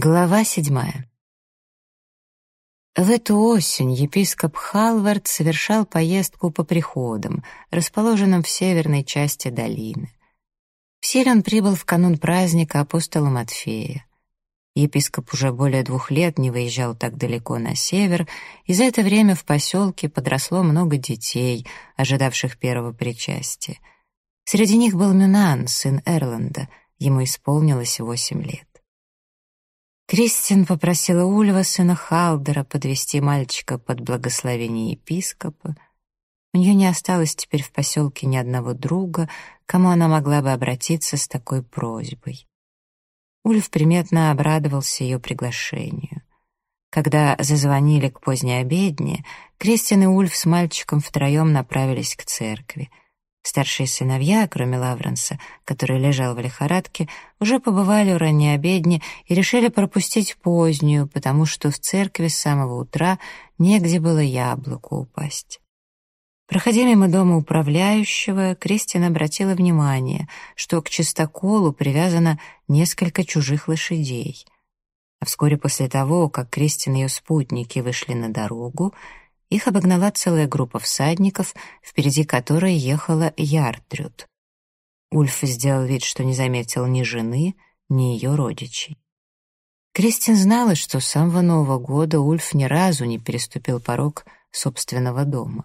Глава седьмая. В эту осень епископ Халвард совершал поездку по приходам, расположенным в северной части долины. В Силь он прибыл в канун праздника апостола Матфея. Епископ уже более двух лет не выезжал так далеко на север, и за это время в поселке подросло много детей, ожидавших первого причастия. Среди них был Мюнан, сын Эрланда, ему исполнилось восемь лет. Кристин попросила Ульва, сына Халдера, подвести мальчика под благословение епископа. У нее не осталось теперь в поселке ни одного друга, кому она могла бы обратиться с такой просьбой. Ульф приметно обрадовался ее приглашению. Когда зазвонили к поздней обедне, Кристин и Ульф с мальчиком втроем направились к церкви — Старшие сыновья, кроме Лавренса, который лежал в лихорадке, уже побывали у ранней обедни и решили пропустить позднюю, потому что в церкви с самого утра негде было яблоку упасть. Проходя мимо дома управляющего, Кристина обратила внимание, что к чистоколу привязано несколько чужих лошадей. А вскоре после того, как Кристин и ее спутники вышли на дорогу, их обогнала целая группа всадников, впереди которой ехала Яртрюд. Ульф сделал вид, что не заметил ни жены, ни ее родичей. Кристин знала, что с самого Нового года Ульф ни разу не переступил порог собственного дома.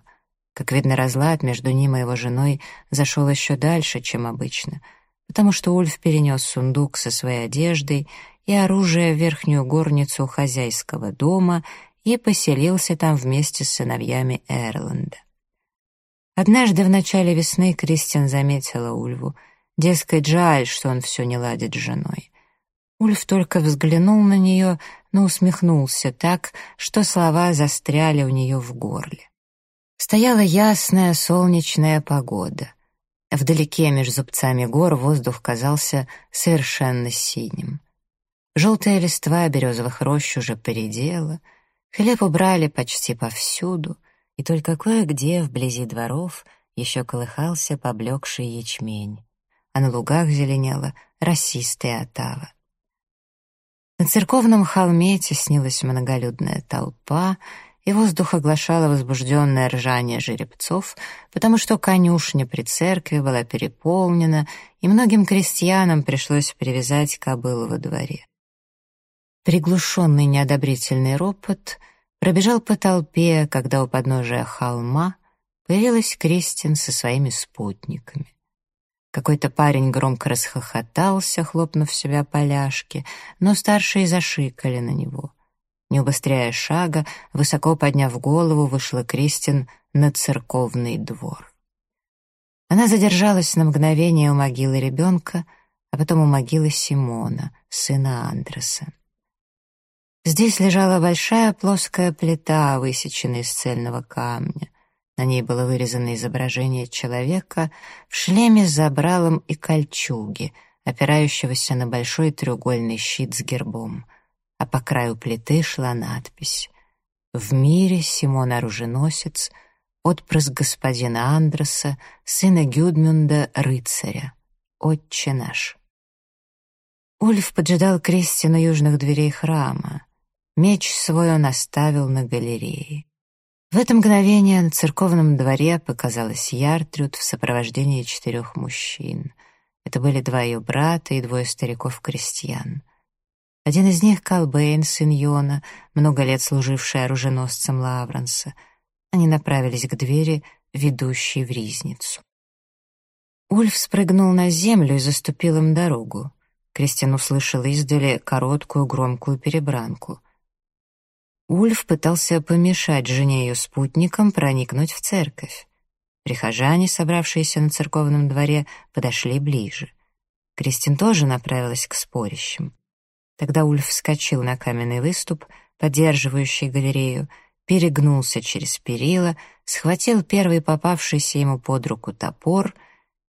Как видно, разлад между ним и его женой зашел еще дальше, чем обычно, потому что Ульф перенес сундук со своей одеждой и оружие в верхнюю горницу хозяйского дома и поселился там вместе с сыновьями Эрланда. Однажды в начале весны Кристиан заметила Ульву. Дескать, жаль, что он все не ладит с женой. Ульф только взглянул на нее, но усмехнулся так, что слова застряли у нее в горле. Стояла ясная солнечная погода. Вдалеке между зубцами гор воздух казался совершенно синим. Желтая листва березовых рощ уже поредела — Хлеб убрали почти повсюду, и только кое-где вблизи дворов еще колыхался поблекший ячмень, а на лугах зеленела росистая отава. На церковном холме теснилась многолюдная толпа, и воздух оглашало возбужденное ржание жеребцов, потому что конюшня при церкви была переполнена, и многим крестьянам пришлось привязать кобылу во дворе. Приглушенный неодобрительный ропот пробежал по толпе, когда у подножия холма появилась Кристин со своими спутниками. Какой-то парень громко расхохотался, хлопнув себя поляшки, но старшие зашикали на него. Не убыстряя шага, высоко подняв голову, вышла Кристин на церковный двор. Она задержалась на мгновение у могилы ребенка, а потом у могилы Симона, сына Андреса. Здесь лежала большая плоская плита, высеченная из цельного камня. На ней было вырезано изображение человека в шлеме с забралом и кольчуге, опирающегося на большой треугольный щит с гербом. А по краю плиты шла надпись «В мире Симон Оруженосец, отпрыск господина Андреса, сына Гюдмюнда, рыцаря, отче наш». Ульф поджидал Кристи на южных дверей храма. Меч свой он оставил на галерее. В это мгновение на церковном дворе показалась Яртрюд в сопровождении четырех мужчин. Это были два ее брата и двое стариков-крестьян. Один из них — Калбейн, сын Йона, много лет служивший оруженосцем Лавранса. Они направились к двери, ведущей в ризницу. Ульф спрыгнул на землю и заступил им дорогу. Кристин услышала издали короткую громкую перебранку. Ульф пытался помешать жене ее спутникам проникнуть в церковь. Прихожане, собравшиеся на церковном дворе, подошли ближе. Кристин тоже направилась к спорящим. Тогда Ульф вскочил на каменный выступ, поддерживающий галерею, перегнулся через перила, схватил первый попавшийся ему под руку топор,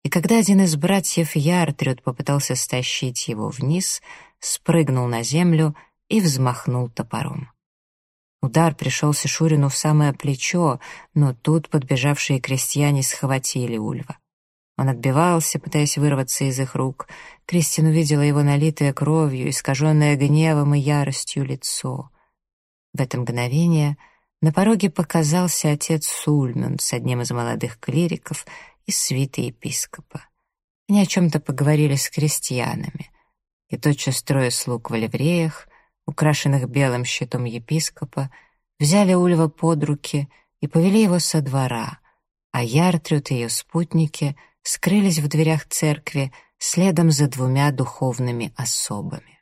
и когда один из братьев Яртрюд попытался стащить его вниз, спрыгнул на землю и взмахнул топором. Удар пришелся Шурину в самое плечо, но тут подбежавшие крестьяне схватили Ульва. Он отбивался, пытаясь вырваться из их рук. Кристин увидела его налитое кровью, искаженное гневом и яростью лицо. В это мгновение на пороге показался отец Сульмюнд с одним из молодых клириков из свиты епископа. Они о чем-то поговорили с крестьянами, и тотчас трое слуг в ливреях, украшенных белым щитом епископа, взяли Ульва под руки и повели его со двора, а Яртрюд и ее спутники скрылись в дверях церкви следом за двумя духовными особами.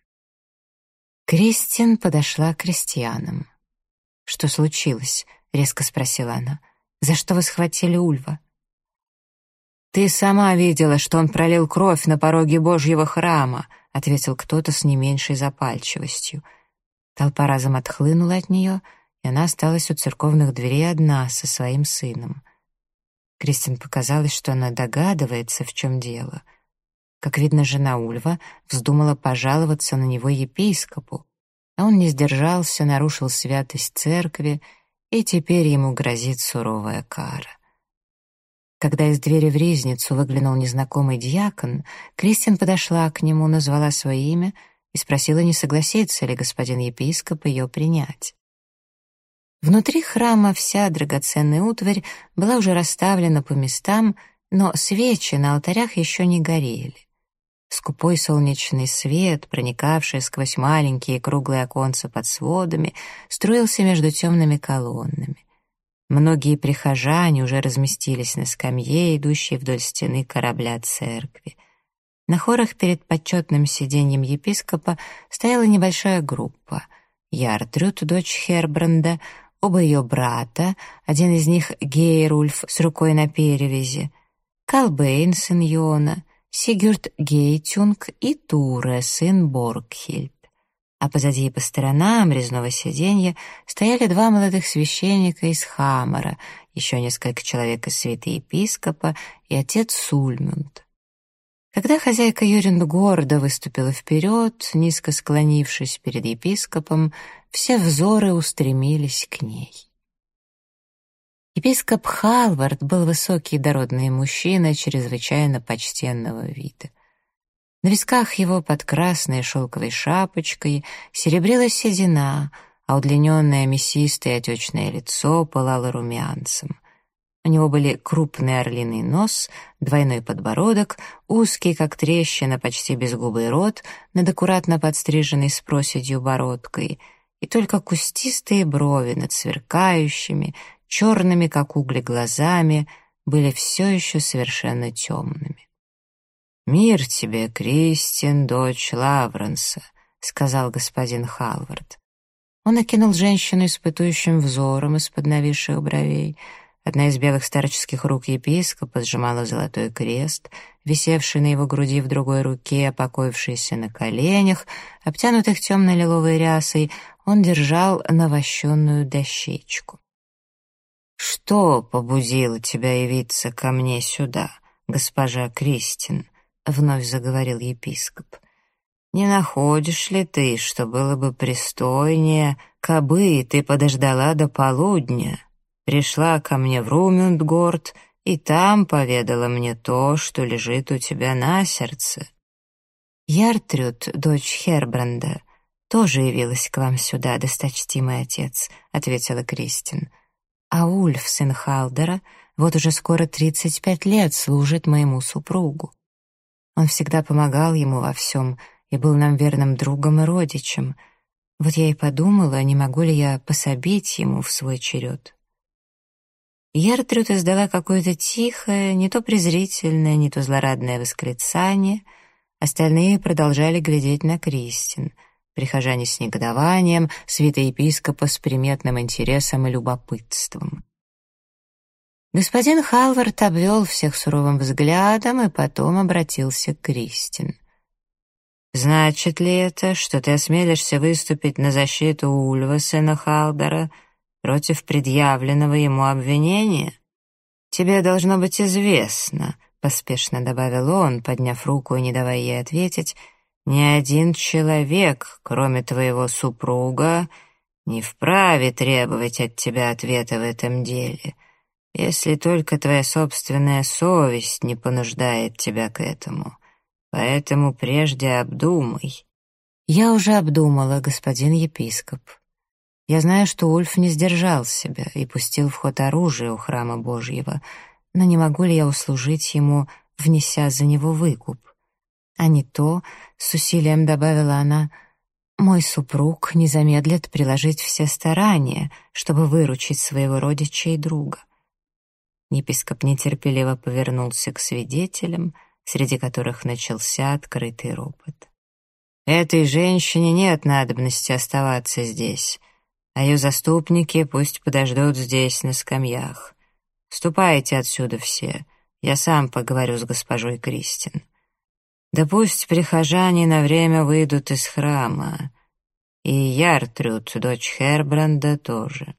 Кристин подошла к крестьянам. «Что случилось?» — резко спросила она. «За что вы схватили Ульва?» «Ты сама видела, что он пролил кровь на пороге Божьего храма», — ответил кто-то с не меньшей запальчивостью. Толпа разом отхлынула от нее, и она осталась у церковных дверей одна со своим сыном. Кристин показалось, что она догадывается, в чем дело. Как видно, жена Ульва вздумала пожаловаться на него епископу, а он не сдержался, нарушил святость церкви, и теперь ему грозит суровая кара. Когда из двери в ризницу выглянул незнакомый дьякон, Кристин подошла к нему, назвала свое имя и спросила, не согласится ли господин епископ ее принять. Внутри храма вся драгоценная утварь была уже расставлена по местам, но свечи на алтарях еще не горели. Скупой солнечный свет, проникавший сквозь маленькие круглые оконца под сводами, струился между темными колоннами. Многие прихожане уже разместились на скамье, идущей вдоль стены корабля церкви. На хорах перед почетным сиденьем епископа стояла небольшая группа. Яртрюд, дочь Хербранда, оба ее брата, один из них Гейрульф с рукой на перевязи, Калбейн, сын Йона, Сигюрд Гейтюнг и Туре, сын Боргхильд. А позади и по сторонам резного сиденья стояли два молодых священника из Хамара, еще несколько человек из свиты епископа и отец Сульмюнд. Когда хозяйка Юрин гордо выступила вперед, низко склонившись перед епископом, все взоры устремились к ней. Епископ Халвард был высокий дородный мужчина чрезвычайно почтенного вида. На висках его под красной шелковой шапочкой серебрилась седина, а удлиненное мясистое отечное лицо пылало румянцем. У него были крупный орлиный нос, двойной подбородок, узкий, как трещина, почти безгубый рот над аккуратно подстриженной с проседью бородкой, и только кустистые брови над сверкающими, черными, как угли, глазами были все еще совершенно темными. «Мир тебе, Кристин, дочь Лавренса», — сказал господин Халвард. Он окинул женщину испытующим взором из-под нависших бровей — Одна из белых старческих рук епископа сжимала золотой крест, висевший на его груди в другой руке, покоившийся на коленях, обтянутых темно-лиловой рясой, он держал навощенную дощечку. «Что побудило тебя явиться ко мне сюда, госпожа Кристин?» — вновь заговорил епископ. «Не находишь ли ты, что было бы пристойнее, кабы ты подождала до полудня?» Пришла ко мне в Румюндгорд и там поведала мне то, что лежит у тебя на сердце. Яртрюд, дочь Хербранда, тоже явилась к вам сюда, досточтимый отец, ответила Кристин. А Ульф, сын Халдера, вот уже скоро тридцать пять лет служит моему супругу. Он всегда помогал ему во всем и был нам верным другом и родичем. Вот я и подумала, не могу ли я пособить ему в свой черед. Яртрюд издала какое-то тихое, не то презрительное, не то злорадное восклицание. Остальные продолжали глядеть на Кристин. Прихожане с негодованием, святоепископа с приметным интересом и любопытством. Господин Халвард обвел всех суровым взглядом и потом обратился к Кристин. «Значит ли это, что ты осмелишься выступить на защиту Ульва, сына Халдера, против предъявленного ему обвинения? Тебе должно быть известно, поспешно добавил он, подняв руку и не давая ей ответить, ни один человек, кроме твоего супруга, не вправе требовать от тебя ответа в этом деле. если только твоя собственная совесть не понуждает тебя к этому. Поэтому прежде обдумай». «Я уже обдумала, господин епископ. Я знаю, что Ульф не сдержал себя и пустил в ход оружие у храма Божьего, но не могу ли я услужить ему, внеся за него выкуп? А не то, с усилием добавила она, мой супруг не замедлит приложить все старания, чтобы выручить своего родича и друга. Епископ нетерпеливо повернулся к свидетелям, среди которых начался открытый ропот. «Этой женщине нет надобности оставаться здесь, а ее заступники пусть подождут здесь, на скамьях. Ступайте отсюда все, я сам поговорю с госпожой Кристин. Да пусть прихожане на время выйдут из храма, и Яртрюд, дочь Хербранда, тоже».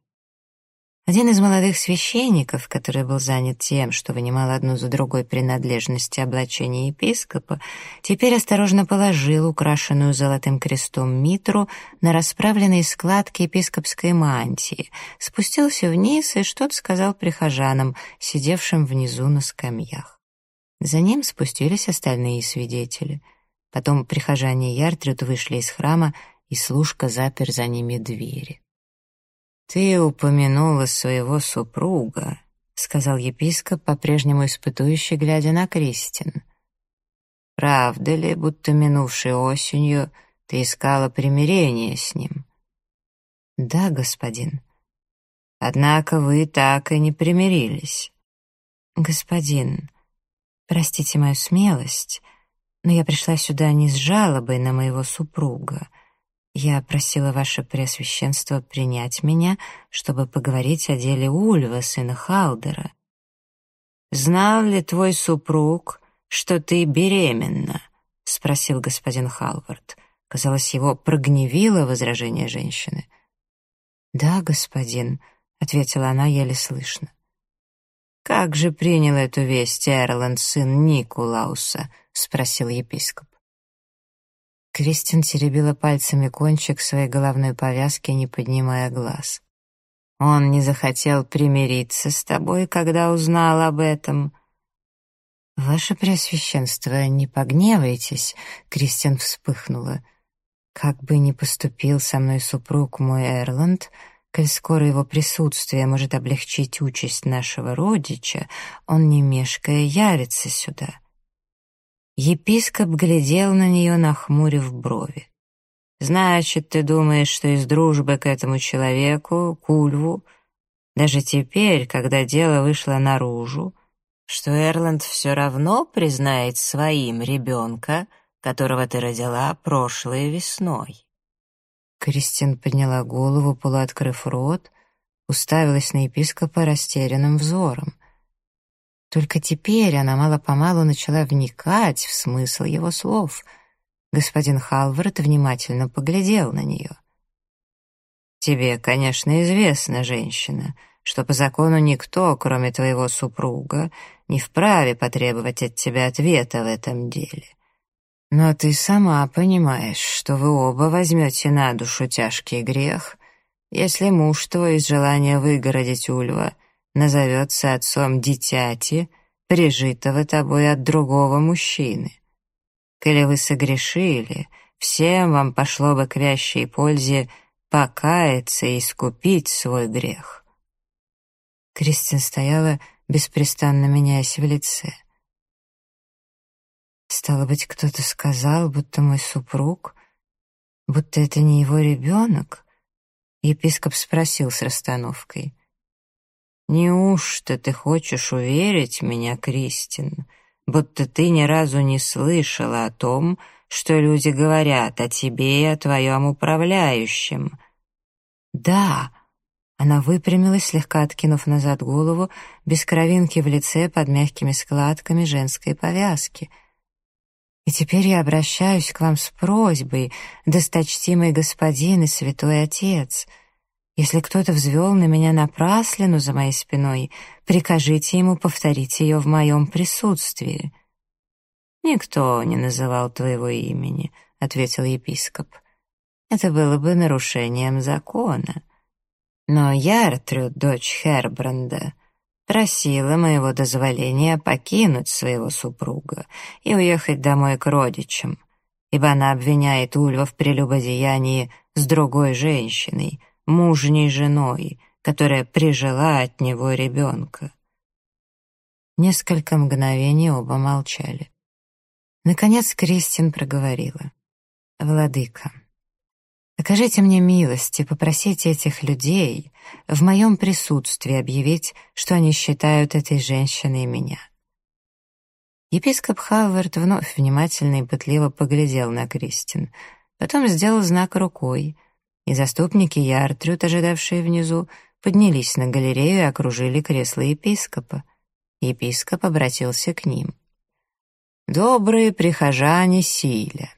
Один из молодых священников, который был занят тем, что вынимал одну за другой принадлежности облачения епископа, теперь осторожно положил украшенную золотым крестом митру на расправленные складки епископской мантии, спустился вниз и что-то сказал прихожанам, сидевшим внизу на скамьях. За ним спустились остальные свидетели. Потом прихожане Яртрюд вышли из храма, и служка запер за ними двери. «Ты упомянула своего супруга», — сказал епископ, по-прежнему испытующий, глядя на Кристин. «Правда ли, будто минувшей осенью ты искала примирение с ним?» «Да, господин». «Однако вы так и не примирились». «Господин, простите мою смелость, но я пришла сюда не с жалобой на моего супруга». Я просила ваше преосвященство принять меня, чтобы поговорить о деле Ульва, сына Халдера. «Знал ли твой супруг, что ты беременна?» — спросил господин Халвард. Казалось, его прогневило возражение женщины. «Да, господин», — ответила она еле слышно. «Как же принял эту весть Эрланд, сын Никулауса?» — спросил епископ. Кристин теребила пальцами кончик своей головной повязки, не поднимая глаз. «Он не захотел примириться с тобой, когда узнал об этом». «Ваше Преосвященство, не погневайтесь», — Кристин вспыхнула. «Как бы ни поступил со мной супруг мой Эрланд, коль скоро его присутствие может облегчить участь нашего родича, он, не мешкая, явится сюда». Епископ глядел на нее, нахмурив брови. «Значит, ты думаешь, что из дружбы к этому человеку, Кульву, даже теперь, когда дело вышло наружу, что Эрланд все равно признает своим ребенка, которого ты родила прошлой весной?» Кристин подняла голову, полуоткрыв рот, уставилась на епископа растерянным взором — только теперь она мало-помалу начала вникать в смысл его слов. Господин Халвард внимательно поглядел на нее. «Тебе, конечно, известно, женщина, что по закону никто, кроме твоего супруга, не вправе потребовать от тебя ответа в этом деле. Но ты сама понимаешь, что вы оба возьмете на душу тяжкий грех, если муж твой из желания выгородить Ульва — назовется отцом дитяти, прижитого тобой от другого мужчины. Коли вы согрешили, всем вам пошло бы к вящей пользе покаяться и искупить свой грех. Кристин стояла, беспрестанно меняясь в лице. Стало быть, кто-то сказал, будто мой супруг, будто это не его ребенок? Епископ спросил с расстановкой. «Неужто ты хочешь уверить меня, Кристин, будто ты ни разу не слышала о том, что люди говорят о тебе и о твоем управляющем?» «Да», она выпрямилась, слегка откинув назад голову, без кровинки в лице под мягкими складками женской повязки. «И теперь я обращаюсь к вам с просьбой, досточтимый господин и святой отец». Если кто-то взвел на меня напраслину за моей спиной, прикажите ему повторить ее в моем присутствии». «Никто не называл твоего имени», — ответил епископ. «Это было бы нарушением закона. Но Яртрюд, дочь Хербранда, просила моего дозволения покинуть своего супруга и уехать домой к родичам, ибо она обвиняет Ульва в прелюбодеянии с другой женщиной, мужней женой, которая прижила от него ребенка. Несколько мгновений оба молчали. Наконец Кристин проговорила. «Владыка, окажите мне милость и попросите этих людей в моем присутствии объявить, что они считают этой женщиной меня». Епископ Халвард вновь внимательно и пытливо поглядел на Кристин, потом сделал знак рукой, и заступники Яртрют, ожидавшие внизу, поднялись на галерею и окружили кресло епископа. Епископ обратился к ним. «Добрые прихожане Силя,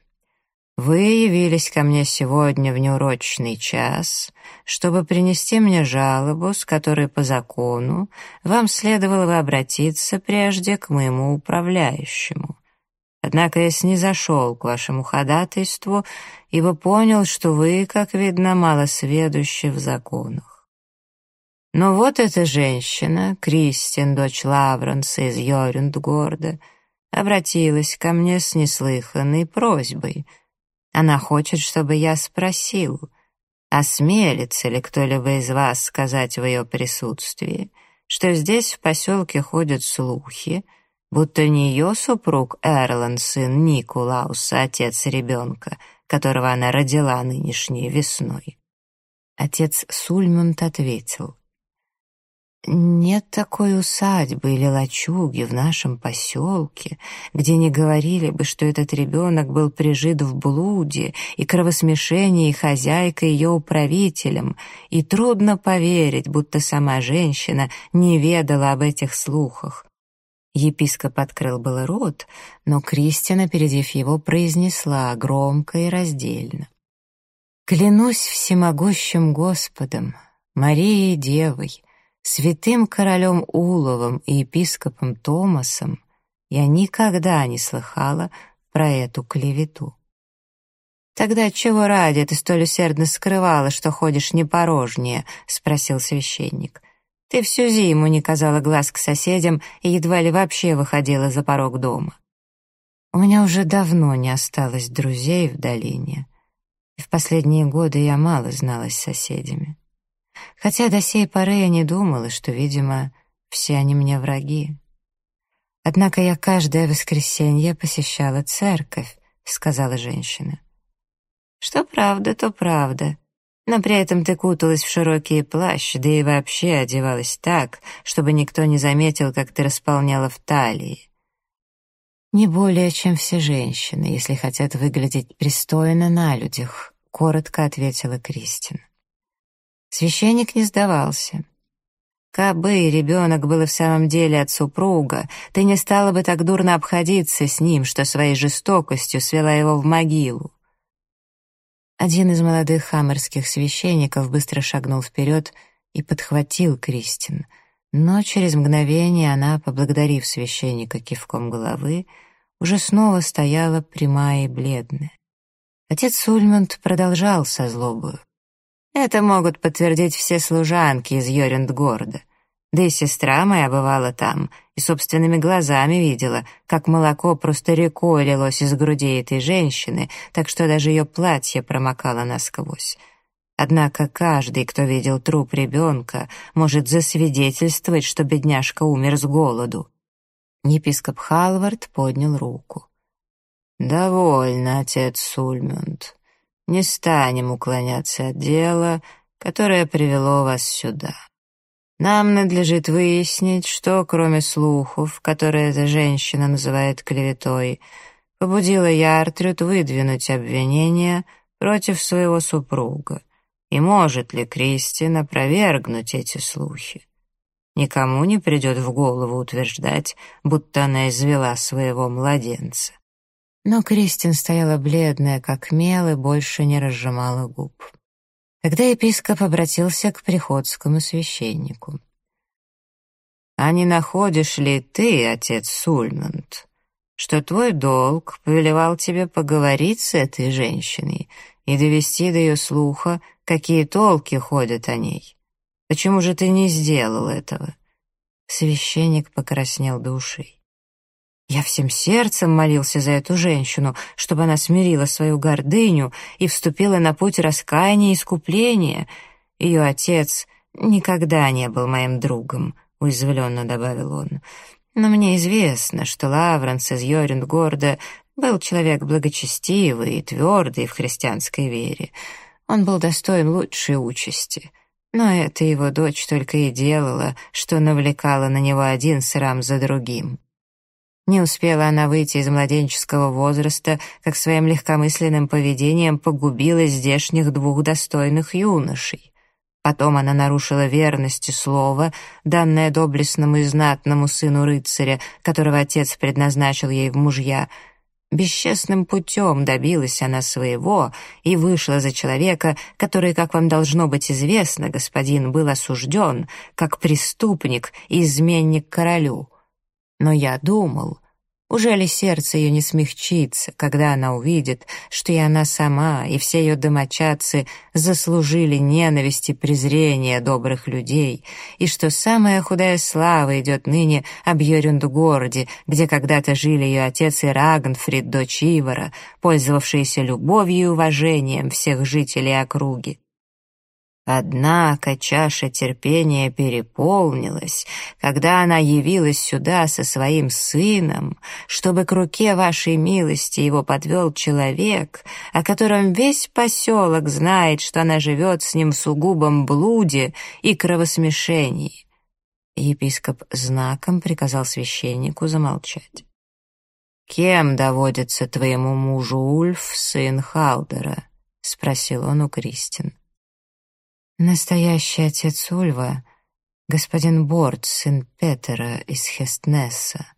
вы явились ко мне сегодня в неурочный час, чтобы принести мне жалобу, с которой по закону вам следовало бы обратиться прежде к моему управляющему. Однако я снизошел к вашему ходатайству, ибо понял, что вы, как видно, мало сведущи в законах. Но вот эта женщина, Кристин, дочь Лавренса из Йорюндгорда, обратилась ко мне с неслыханной просьбой. Она хочет, чтобы я спросил, осмелится ли кто-либо из вас сказать в ее присутствии, что здесь в поселке ходят слухи, будто ее супруг Эрлан, сын Никулауса, отец ребенка, которого она родила нынешней весной. Отец Сульмунд ответил, нет такой усадьбы или лачуги в нашем поселке, где не говорили бы, что этот ребенок был прижит в блуде и кровосмешении хозяйкой ее управителем, и трудно поверить, будто сама женщина не ведала об этих слухах. Епископ открыл было рот, но Кристина, опередив его, произнесла громко и раздельно. «Клянусь всемогущим Господом, Марией Девой, святым королем Уловым и епископом Томасом я никогда не слыхала про эту клевету. «Тогда чего ради ты столь усердно скрывала, что ходишь непорожнее?» — спросил священник. «Ты всю зиму не казала глаз к соседям и едва ли вообще выходила за порог дома». «У меня уже давно не осталось друзей в долине, и в последние годы я мало зналась с соседями хотя до сей поры я не думала, что, видимо, все они мне враги. Однако я каждое воскресенье посещала церковь, сказала женщина. Что правда, то правда. Но при этом ты куталась в широкий плащ, да и вообще одевалась так, чтобы никто не заметил, как ты располняла в талии. Не более, чем все женщины, если хотят выглядеть пристойно на людях, коротко ответила Кристин. Священник не сдавался. Кабы ребенок был в самом деле от супруга, ты не стала бы так дурно обходиться с ним, что своей жестокостью свела его в могилу. Один из молодых хаммерских священников быстро шагнул вперед и подхватил Кристин, но через мгновение она, поблагодарив священника кивком головы, уже снова стояла прямая и бледная. Отец Сульмунд продолжал со злобою. Это могут подтвердить все служанки из Йорюндгорода. Да и сестра моя бывала там и собственными глазами видела, как молоко просто рекой лилось из груди этой женщины, так что даже ее платье промокало насквозь. Однако каждый, кто видел труп ребенка, может засвидетельствовать, что бедняжка умер с голоду. Епископ Халвард поднял руку. «Довольно, отец Сульмюнд не станем уклоняться от дела, которое привело вас сюда. Нам надлежит выяснить, что, кроме слухов, которые эта женщина называет клеветой, побудило Яртрюд выдвинуть обвинения против своего супруга, и может ли Кристин опровергнуть эти слухи. Никому не придет в голову утверждать, будто она извела своего младенца. Но Кристин стояла бледная, как мел, и больше не разжимала губ. Тогда епископ обратился к приходскому священнику. «А не находишь ли ты, отец Сульмунд, что твой долг повелевал тебе поговорить с этой женщиной и довести до ее слуха, какие толки ходят о ней? Почему же ты не сделал этого? Священник покраснел до ушей. Я всем сердцем молился за эту женщину, чтобы она смирила свою гордыню и вступила на путь раскаяния и искупления. Ее отец никогда не был моим другом, — уязвленно добавил он. Но мне известно, что Лавренс из Йорюндгорда был человек благочестивый и твердый в христианской вере. Он был достоин лучшей участи. Но это его дочь только и делала, что навлекала на него один срам за другим. Не успела она выйти из младенческого возраста, как своим легкомысленным поведением погубила здешних двух достойных юношей. Потом она нарушила верность и слово, данное доблестному и знатному сыну рыцаря, которого отец предназначил ей в мужья. Бесчестным путем добилась она своего и вышла за человека, который, как вам должно быть известно, господин, был осужден как преступник и изменник королю. Но я думал, уже ли сердце ее не смягчится, когда она увидит, что и она сама, и все ее домочадцы заслужили ненависть и презрение добрых людей, и что самая худая слава идет ныне об Йорюндгороде, где когда-то жили ее отец и Рагнфрид, дочь Ивара, пользовавшиеся любовью и уважением всех жителей округи. Однако чаша терпения переполнилась, когда она явилась сюда со своим сыном, чтобы к руке вашей милости его подвел человек, о котором весь поселок знает, что она живет с ним в сугубом блуде и кровосмешении. Епископ знаком приказал священнику замолчать. «Кем доводится твоему мужу Ульф, сын Халдера?» — спросил он у Кристин. Настоящий отец Ульва — господин Борт, сын Петера из Хестнесса.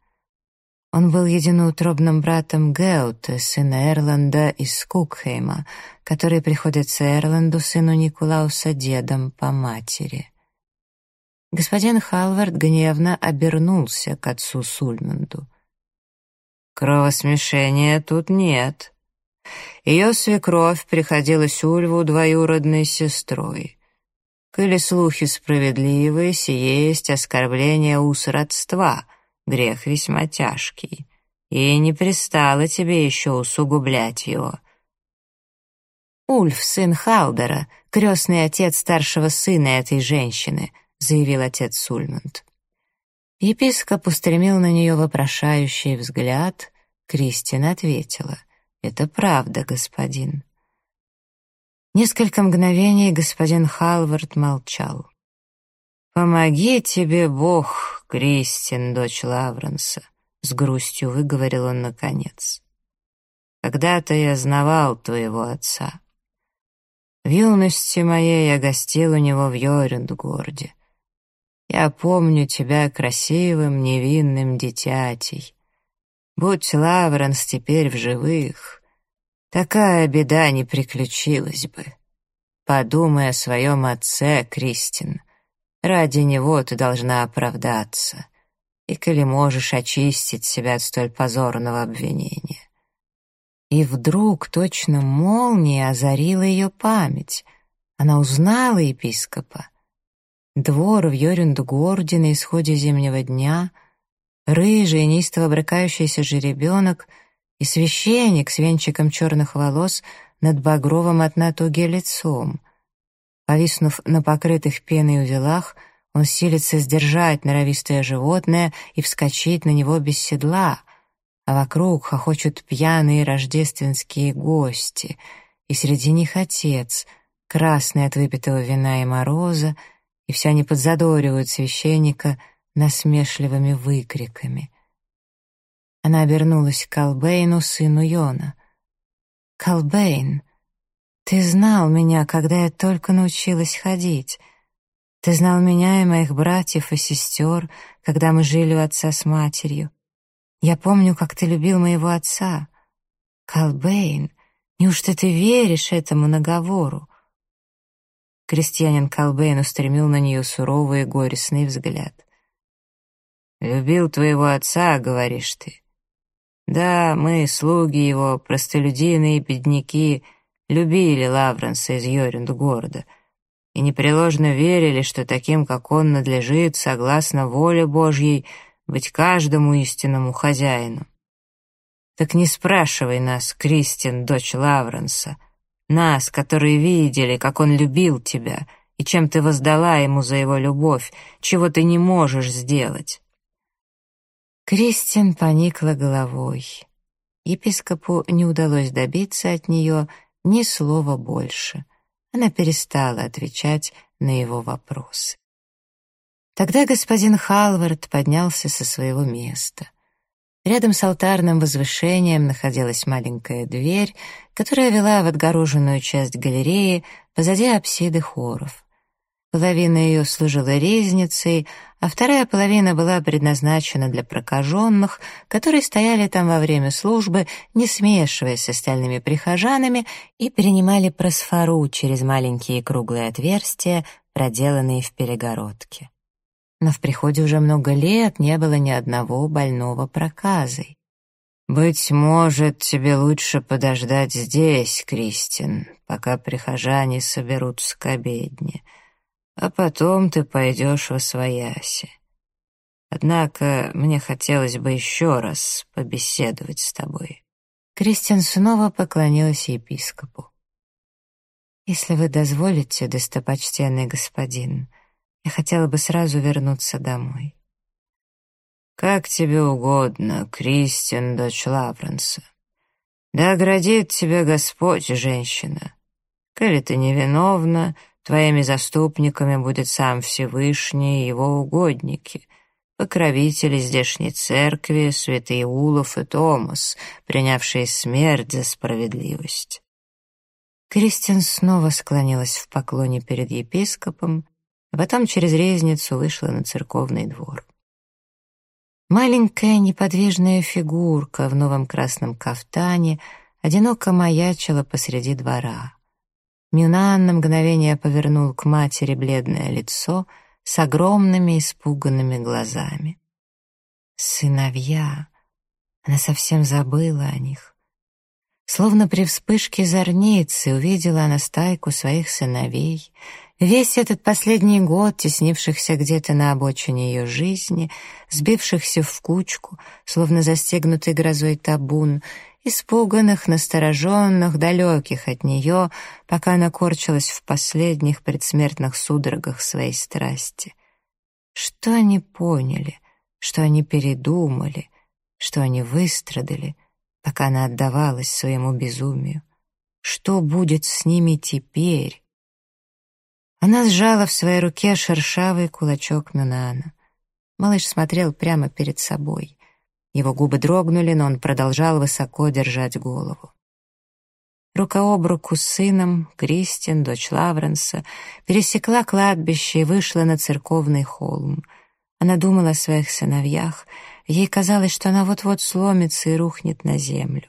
Он был единоутробным братом Геута, сына Эрланда из Кукхейма, который приходится Эрланду, сыну Никулауса, дедом по матери. Господин Халвард гневно обернулся к отцу Сульманду. «Кровосмешения тут нет. Ее свекровь приходилась Ульву двоюродной сестрой». Коли слухи справедливы, сие есть оскорбление ус родства, грех весьма тяжкий, и не пристало тебе еще усугублять его. «Ульф, сын Халдера, крестный отец старшего сына этой женщины», заявил отец Сульмунд. Епископ устремил на нее вопрошающий взгляд. Кристина ответила, «Это правда, господин». Несколько мгновений господин Халвард молчал. «Помоги тебе, Бог, Кристин, дочь Лавренса», — с грустью выговорил он наконец. «Когда-то я знавал твоего отца. В юности моей я гостил у него в Йорюндгорде. Я помню тебя красивым, невинным дитятей. Будь Лавренс теперь в живых, Такая беда не приключилась бы. Подумай о своем отце, Кристин. Ради него ты должна оправдаться. И коли можешь очистить себя от столь позорного обвинения. И вдруг точно молния озарила ее память. Она узнала епископа. Двор в Йорюндгорде на исходе зимнего дня, рыжий, неистово брыкающийся жеребенок — и священник с венчиком черных волос над багровым от натуги лицом. Повиснув на покрытых пеной узелах, он силится сдержать норовистое животное и вскочить на него без седла, а вокруг хохочут пьяные рождественские гости, и среди них отец, красный от выпитого вина и мороза, и все они подзадоривают священника насмешливыми выкриками. Она обернулась к Калбейну, сыну Йона. «Калбейн, ты знал меня, когда я только научилась ходить. Ты знал меня и моих братьев и сестер, когда мы жили у отца с матерью. Я помню, как ты любил моего отца. Калбейн, неужто ты веришь этому наговору?» Крестьянин Калбейн устремил на нее суровый и горестный взгляд. «Любил твоего отца, говоришь ты. Да, мы, слуги его, простолюдины и бедняки, любили Лавренса из Йорюнд города. и непреложно верили, что таким, как он, надлежит, согласно воле Божьей, быть каждому истинному хозяину. Так не спрашивай нас, Кристин, дочь Лавренса, нас, которые видели, как он любил тебя, и чем ты воздала ему за его любовь, чего ты не можешь сделать. Кристин поникла головой. Епископу не удалось добиться от нее ни слова больше. Она перестала отвечать на его вопросы. Тогда господин Халвард поднялся со своего места. Рядом с алтарным возвышением находилась маленькая дверь, которая вела в отгороженную часть галереи позади апсиды хоров. Половина ее служила резницей, а вторая половина была предназначена для прокаженных, которые стояли там во время службы, не смешиваясь с остальными прихожанами, и принимали просфору через маленькие круглые отверстия, проделанные в перегородке. Но в приходе уже много лет не было ни одного больного проказой. «Быть может, тебе лучше подождать здесь, Кристин, пока прихожане соберутся к обедне», а потом ты пойдешь во свояси. Однако мне хотелось бы еще раз побеседовать с тобой». Кристин снова поклонилась епископу. «Если вы дозволите, достопочтенный господин, я хотела бы сразу вернуться домой». «Как тебе угодно, Кристин, дочь Лавренса. Да оградит тебя Господь, женщина. Коли ты невиновна, Твоими заступниками будет сам Всевышний и его угодники, покровители здешней церкви, святые Улов и Томас, принявшие смерть за справедливость». Кристин снова склонилась в поклоне перед епископом, а потом через резницу вышла на церковный двор. Маленькая неподвижная фигурка в новом красном кафтане одиноко маячила посреди двора. Мюнан на мгновение повернул к матери бледное лицо с огромными испуганными глазами. Сыновья. Она совсем забыла о них. Словно при вспышке зорницы увидела она стайку своих сыновей, весь этот последний год теснившихся где-то на обочине ее жизни, сбившихся в кучку, словно застегнутый грозой табун, испуганных, настороженных, далеких от нее, пока она корчилась в последних предсмертных судорогах своей страсти. Что они поняли, что они передумали, что они выстрадали, пока она отдавалась своему безумию? Что будет с ними теперь? Она сжала в своей руке шершавый кулачок Нунана. Малыш смотрел прямо перед собой. Его губы дрогнули, но он продолжал высоко держать голову. Рука об руку с сыном, Кристин, дочь Лавренса, пересекла кладбище и вышла на церковный холм. Она думала о своих сыновьях, ей казалось, что она вот-вот сломится и рухнет на землю.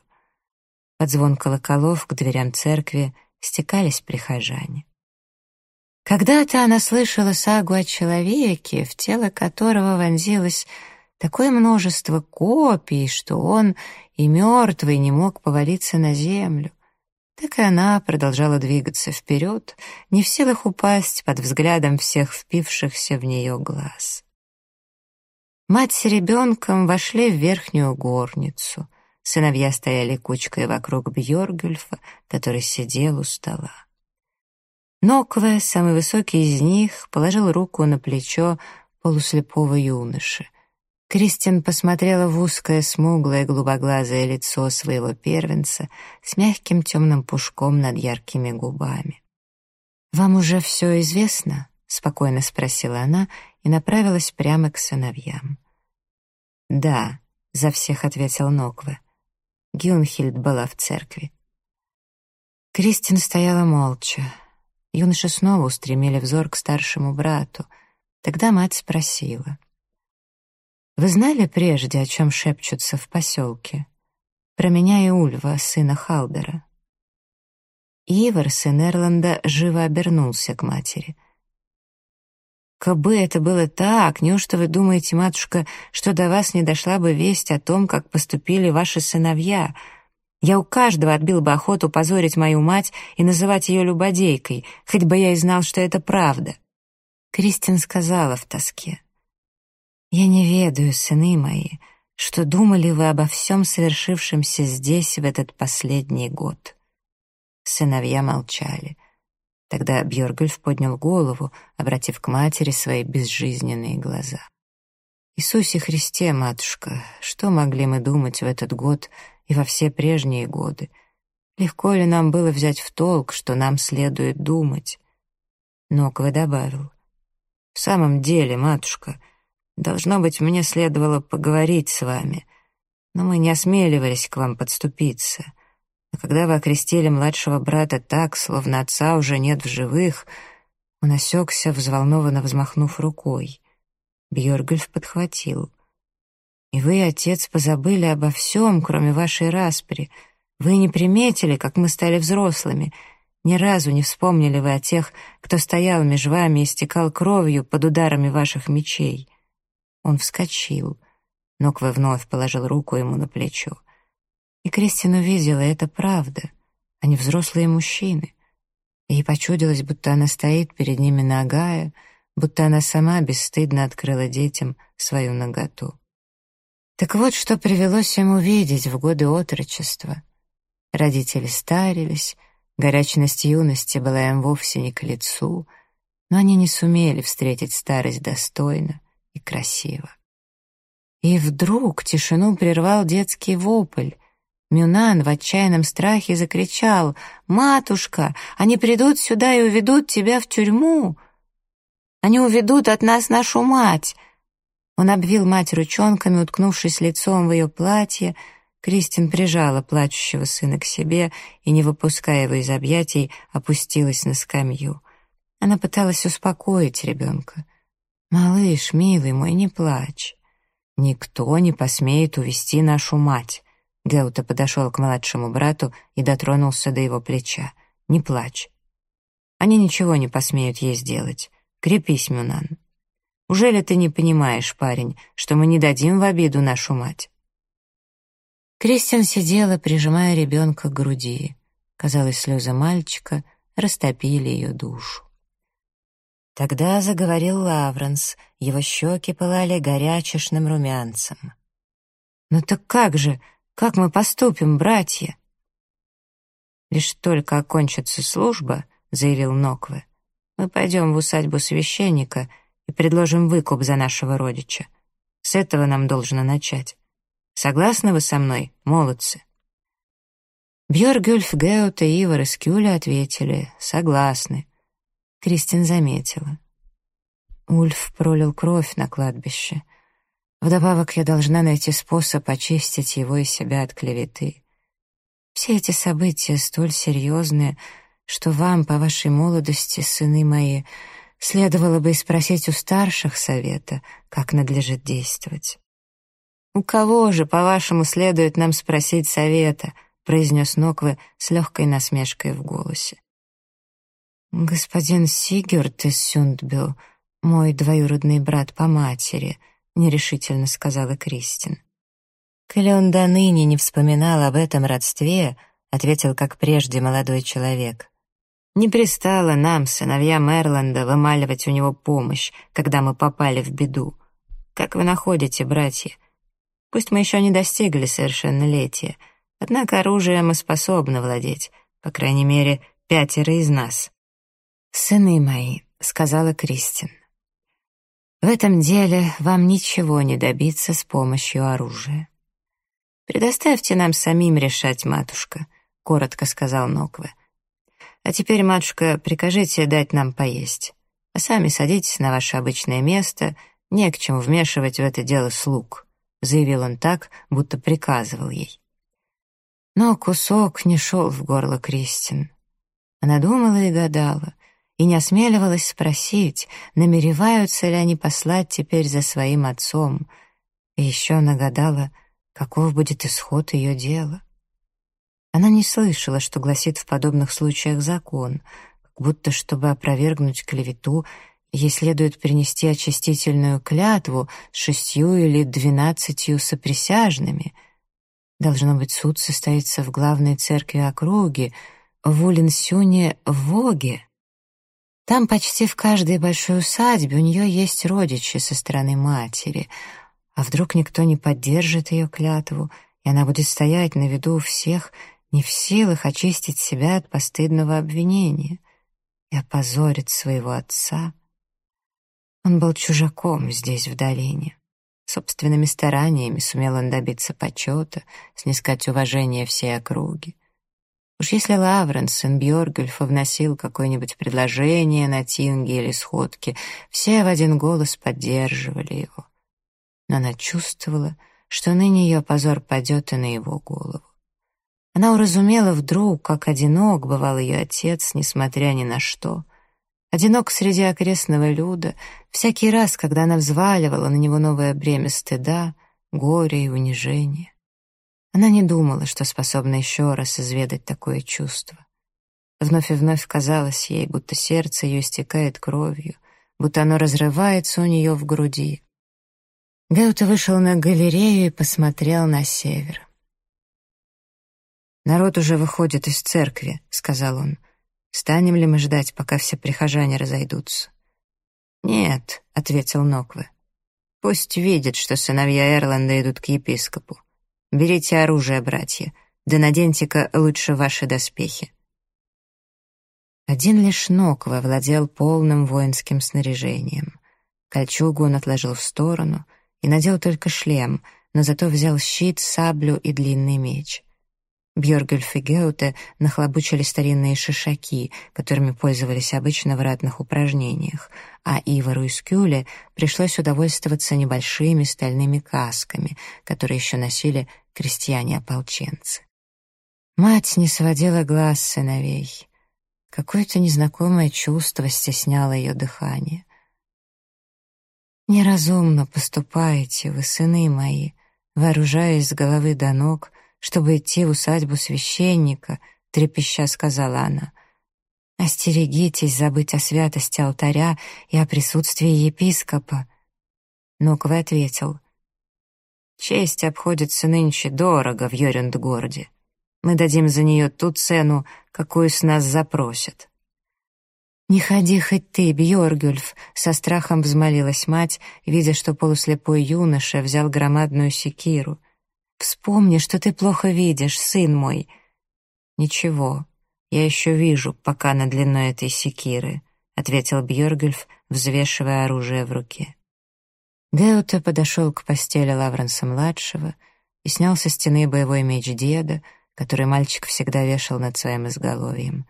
Под звон колоколов к дверям церкви стекались прихожане. Когда-то она слышала сагу о человеке, в тело которого вонзилась такое множество копий, что он и мертвый не мог повалиться на землю. Так и она продолжала двигаться вперед, не в силах упасть под взглядом всех впившихся в нее глаз. Мать с ребенком вошли в верхнюю горницу. Сыновья стояли кучкой вокруг Бьоргюльфа, который сидел у стола. Нокве, самый высокий из них, положил руку на плечо полуслепого юноши. Кристин посмотрела в узкое, смуглое, голубоглазое лицо своего первенца с мягким темным пушком над яркими губами. «Вам уже все известно?» — спокойно спросила она и направилась прямо к сыновьям. «Да», — за всех ответил Нокве. Гюнхильд была в церкви. Кристин стояла молча. Юноши снова устремили взор к старшему брату. Тогда мать спросила. Вы знали прежде, о чем шепчутся в поселке? Про меня и Ульва, сына Халдера. Ивар, сын Эрланда, живо обернулся к матери. «Кабы это было так, неужто вы думаете, матушка, что до вас не дошла бы весть о том, как поступили ваши сыновья? Я у каждого отбил бы охоту позорить мою мать и называть ее любодейкой, хоть бы я и знал, что это правда. Кристин сказала в тоске. «Я не ведаю, сыны мои, что думали вы обо всем совершившемся здесь в этот последний год». Сыновья молчали. Тогда Бьоргульф поднял голову, обратив к матери свои безжизненные глаза. «Иисусе Христе, матушка, что могли мы думать в этот год, и во все прежние годы. Легко ли нам было взять в толк, что нам следует думать? Ноква добавил. «В самом деле, матушка, должно быть, мне следовало поговорить с вами, но мы не осмеливались к вам подступиться. А когда вы окрестили младшего брата так, словно отца уже нет в живых, он осекся, взволнованно взмахнув рукой. Бьоргульф подхватил — и вы, отец, позабыли обо всем, кроме вашей распри. Вы не приметили, как мы стали взрослыми. Ни разу не вспомнили вы о тех, кто стоял между вами и стекал кровью под ударами ваших мечей. Он вскочил. Нокве вновь положил руку ему на плечо. И Кристин увидела, это правда. Они взрослые мужчины. Ей почудилось, будто она стоит перед ними нагая, будто она сама бесстыдно открыла детям свою наготу. Так вот, что привелось ему видеть в годы отрочества. Родители старились, горячность юности была им вовсе не к лицу, но они не сумели встретить старость достойно и красиво. И вдруг тишину прервал детский вопль. Мюнан в отчаянном страхе закричал «Матушка, они придут сюда и уведут тебя в тюрьму! Они уведут от нас нашу мать!» Он обвил мать ручонками, уткнувшись лицом в ее платье. Кристин прижала плачущего сына к себе и, не выпуская его из объятий, опустилась на скамью. Она пыталась успокоить ребенка. «Малыш, милый мой, не плачь. Никто не посмеет увести нашу мать». Геута подошел к младшему брату и дотронулся до его плеча. «Не плачь. Они ничего не посмеют ей сделать. Крепись, Мюнан». Ужели ты не понимаешь, парень, что мы не дадим в обиду нашу мать?» Кристин сидела, прижимая ребенка к груди. Казалось, слезы мальчика растопили ее душу. Тогда заговорил Лавренс, его щеки пылали горячешным румянцем. «Ну так как же, как мы поступим, братья?» «Лишь только окончится служба», — заявил Нокве, — «мы пойдем в усадьбу священника и предложим выкуп за нашего родича. С этого нам должно начать. Согласны вы со мной, молодцы?» Бьоргюльф, Геут и Ивар из Кюля ответили «Согласны». Кристин заметила. Ульф пролил кровь на кладбище. Вдобавок я должна найти способ очистить его и себя от клеветы. Все эти события столь серьезные, что вам, по вашей молодости, сыны мои, Следовало бы и спросить у старших совета, как надлежит действовать. «У кого же, по-вашему, следует нам спросить совета?» — произнес Нокве с легкой насмешкой в голосе. «Господин Сигюрд из Сюндбю, мой двоюродный брат по матери», — нерешительно сказала Кристин. «Коли он до ныне не вспоминал об этом родстве», — ответил как прежде молодой человек, не пристало нам, сыновьям Эрланда, вымаливать у него помощь, когда мы попали в беду. Как вы находите, братья? Пусть мы еще не достигли совершеннолетия, однако оружием мы способны владеть, по крайней мере, пятеро из нас. «Сыны мои», — сказала Кристин, — «в этом деле вам ничего не добиться с помощью оружия». «Предоставьте нам самим решать, матушка», — коротко сказал Нокве. А теперь, матушка, прикажите дать нам поесть. А сами садитесь на ваше обычное место, не к чему вмешивать в это дело слуг», — заявил он так, будто приказывал ей. Но кусок не шел в горло Кристин. Она думала и гадала, и не осмеливалась спросить, намереваются ли они послать теперь за своим отцом, и еще нагадала, каков будет исход ее дела. Она не слышала, что гласит в подобных случаях закон, как будто, чтобы опровергнуть клевету, ей следует принести очистительную клятву с шестью или двенадцатью соприсяжными. Должно быть, суд состоится в главной церкви округи, в Улинсюне, в Воге. Там почти в каждой большой усадьбе у нее есть родичи со стороны матери. А вдруг никто не поддержит ее клятву, и она будет стоять на виду у всех, не в силах очистить себя от постыдного обвинения и опозорит своего отца. Он был чужаком здесь, в долине. Собственными стараниями сумел он добиться почета, снискать уважение всей округи. Уж если Лавренс, сын Бьоргюльфа, вносил какое-нибудь предложение на тинге или сходке, все в один голос поддерживали его. Но она чувствовала, что ныне ее позор падет и на его голову. Она уразумела вдруг, как одинок бывал ее отец, несмотря ни на что. Одинок среди окрестного люда, всякий раз, когда она взваливала на него новое бремя стыда, горя и унижения. Она не думала, что способна еще раз изведать такое чувство. Вновь и вновь казалось ей, будто сердце ее истекает кровью, будто оно разрывается у нее в груди. Геута вышел на галерею и посмотрел на север. «Народ уже выходит из церкви», — сказал он. «Станем ли мы ждать, пока все прихожане разойдутся?» «Нет», — ответил Нокве. «Пусть видят, что сыновья Эрланда идут к епископу. Берите оружие, братья, да наденьте-ка лучше ваши доспехи». Один лишь Ноква владел полным воинским снаряжением. Кольчугу он отложил в сторону и надел только шлем, но зато взял щит, саблю и длинный меч — Бьоргюльф и Геуте нахлобучили старинные шишаки, которыми пользовались обычно в ратных упражнениях, а Ивару и Скюле пришлось удовольствоваться небольшими стальными касками, которые еще носили крестьяне-ополченцы. Мать не сводила глаз сыновей. Какое-то незнакомое чувство стесняло ее дыхание. «Неразумно поступаете вы, сыны мои, вооружаясь с головы до ног, чтобы идти в усадьбу священника», — трепеща сказала она. «Остерегитесь забыть о святости алтаря и о присутствии епископа». Нуквы ответил. «Честь обходится нынче дорого в Йорюндгороде. Мы дадим за нее ту цену, какую с нас запросят». «Не ходи хоть ты, Бьоргюльф!» — со страхом взмолилась мать, видя, что полуслепой юноша взял громадную секиру. Вспомни, что ты плохо видишь, сын мой. Ничего, я еще вижу, пока на длину этой секиры, ответил Бьоргюльф, взвешивая оружие в руке. Геуте подошел к постели Лавренса-младшего и снял со стены боевой меч деда, который мальчик всегда вешал над своим изголовьем.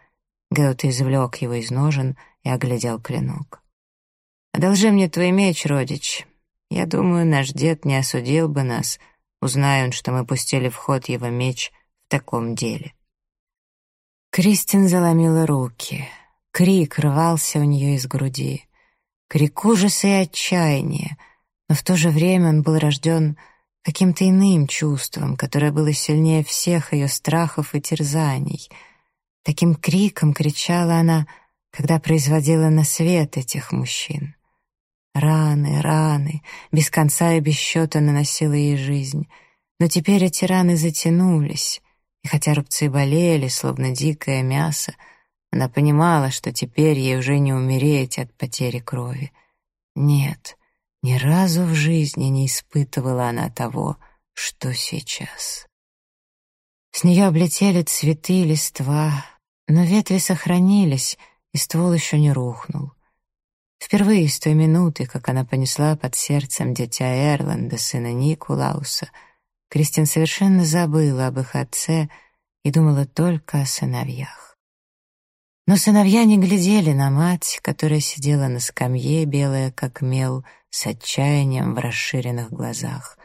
Геуте извлек его из ножен и оглядел клинок. «Одолжи мне твой меч, родич. Я думаю, наш дед не осудил бы нас, Узнай он, что мы пустили в ход его меч в таком деле. Кристин заломила руки. Крик рвался у нее из груди. Крик ужаса и отчаяния, но в то же время он был рожден каким-то иным чувством, которое было сильнее всех ее страхов и терзаний. Таким криком кричала она, когда производила на свет этих мужчин. Раны, раны, без конца и без счета наносила ей жизнь. Но теперь эти раны затянулись, и хотя рубцы болели, словно дикое мясо, она понимала, что теперь ей уже не умереть от потери крови. Нет, ни разу в жизни не испытывала она того, что сейчас. С нее облетели цветы и листва, но ветви сохранились, и ствол еще не рухнул. Впервые с той минуты, как она понесла под сердцем дитя Эрланда, сына Никулауса, Кристин совершенно забыла об их отце и думала только о сыновьях. Но сыновья не глядели на мать, которая сидела на скамье, белая как мел, с отчаянием в расширенных глазах.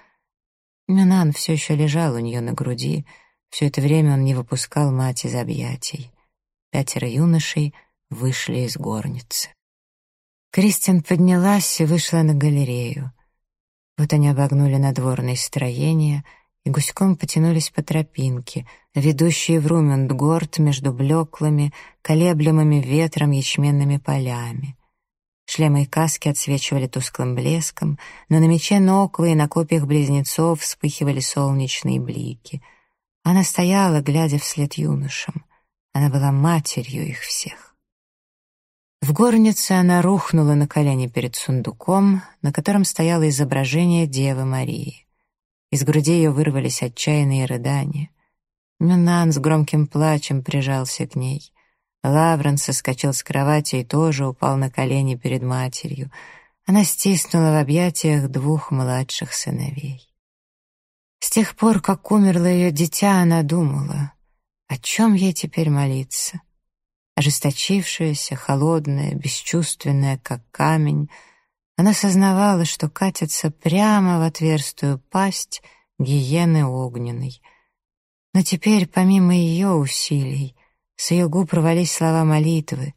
Минан все еще лежал у нее на груди, все это время он не выпускал мать из объятий. Пятеро юношей вышли из горницы. Кристин поднялась и вышла на галерею. Вот они обогнули надворные строения и гуськом потянулись по тропинке, ведущей в Румендгорд между блеклыми, колеблемыми ветром ячменными полями. Шлемы и каски отсвечивали тусклым блеском, но на мече Ноквы и на копьях близнецов вспыхивали солнечные блики. Она стояла, глядя вслед юношам. Она была матерью их всех. В горнице она рухнула на колени перед сундуком, на котором стояло изображение Девы Марии. Из груди ее вырвались отчаянные рыдания. Нюнан с громким плачем прижался к ней. Лаврен соскочил с кровати и тоже упал на колени перед матерью. Она стиснула в объятиях двух младших сыновей. С тех пор, как умерло ее дитя, она думала, о чем ей теперь молиться. Ожесточившаяся, холодная, бесчувственная, как камень, она сознавала, что катится прямо в отверстую пасть гиены огненной. Но теперь, помимо ее усилий, с ее губ рвались слова молитвы.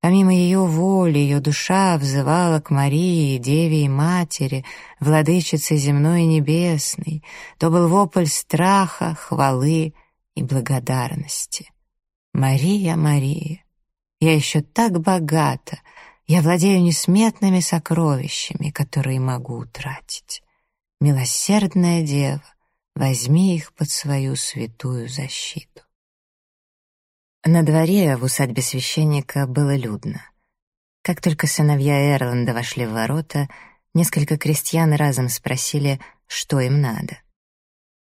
Помимо ее воли, ее душа взывала к Марии, Деве и Матери, владычице земной и небесной. То был вопль страха, хвалы и благодарности. «Мария, Мария, я еще так богата, я владею несметными сокровищами, которые могу утратить. Милосердная Дева, возьми их под свою святую защиту». На дворе в усадьбе священника было людно. Как только сыновья Эрланда вошли в ворота, несколько крестьян разом спросили, что им надо.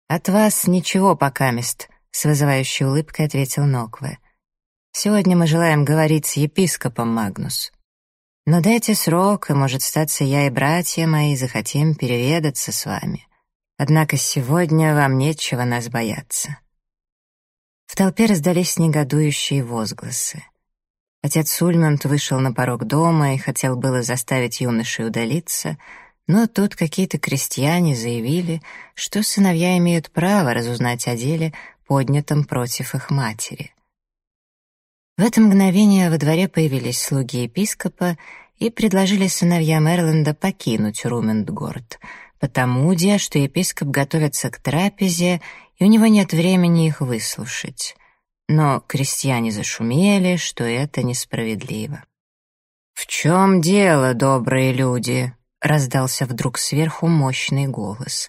«От вас ничего покамест», — с вызывающей улыбкой ответил Нокве. «Сегодня мы желаем говорить с епископом Магнус. Но дайте срок, и, может, статься я и братья мои захотим переведаться с вами. Однако сегодня вам нечего нас бояться». В толпе раздались негодующие возгласы. Отец Сульмант вышел на порог дома и хотел было заставить юношей удалиться, но тут какие-то крестьяне заявили, что сыновья имеют право разузнать о деле, поднятом против их матери. В это мгновение во дворе появились слуги епископа и предложили сыновьям Эрленда покинуть Румендгорд, потому, де, что епископ готовится к трапезе и у него нет времени их выслушать. Но крестьяне зашумели, что это несправедливо. «В чем дело, добрые люди?» — раздался вдруг сверху мощный голос.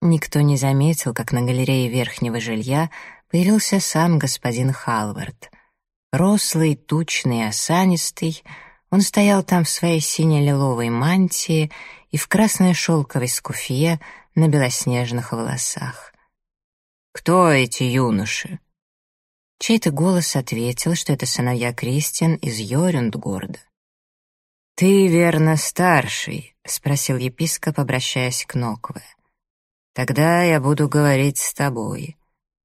Никто не заметил, как на галерее верхнего жилья появился сам господин Халвард. Рослый, тучный, осанистый, он стоял там в своей сине-лиловой мантии и в красной шелковой скуфье на белоснежных волосах. «Кто эти юноши?» Чей-то голос ответил, что это сыновья Кристиан из Йорюндгорда. «Ты, верно, старший?» — спросил епископ, обращаясь к Нокве. «Тогда я буду говорить с тобой.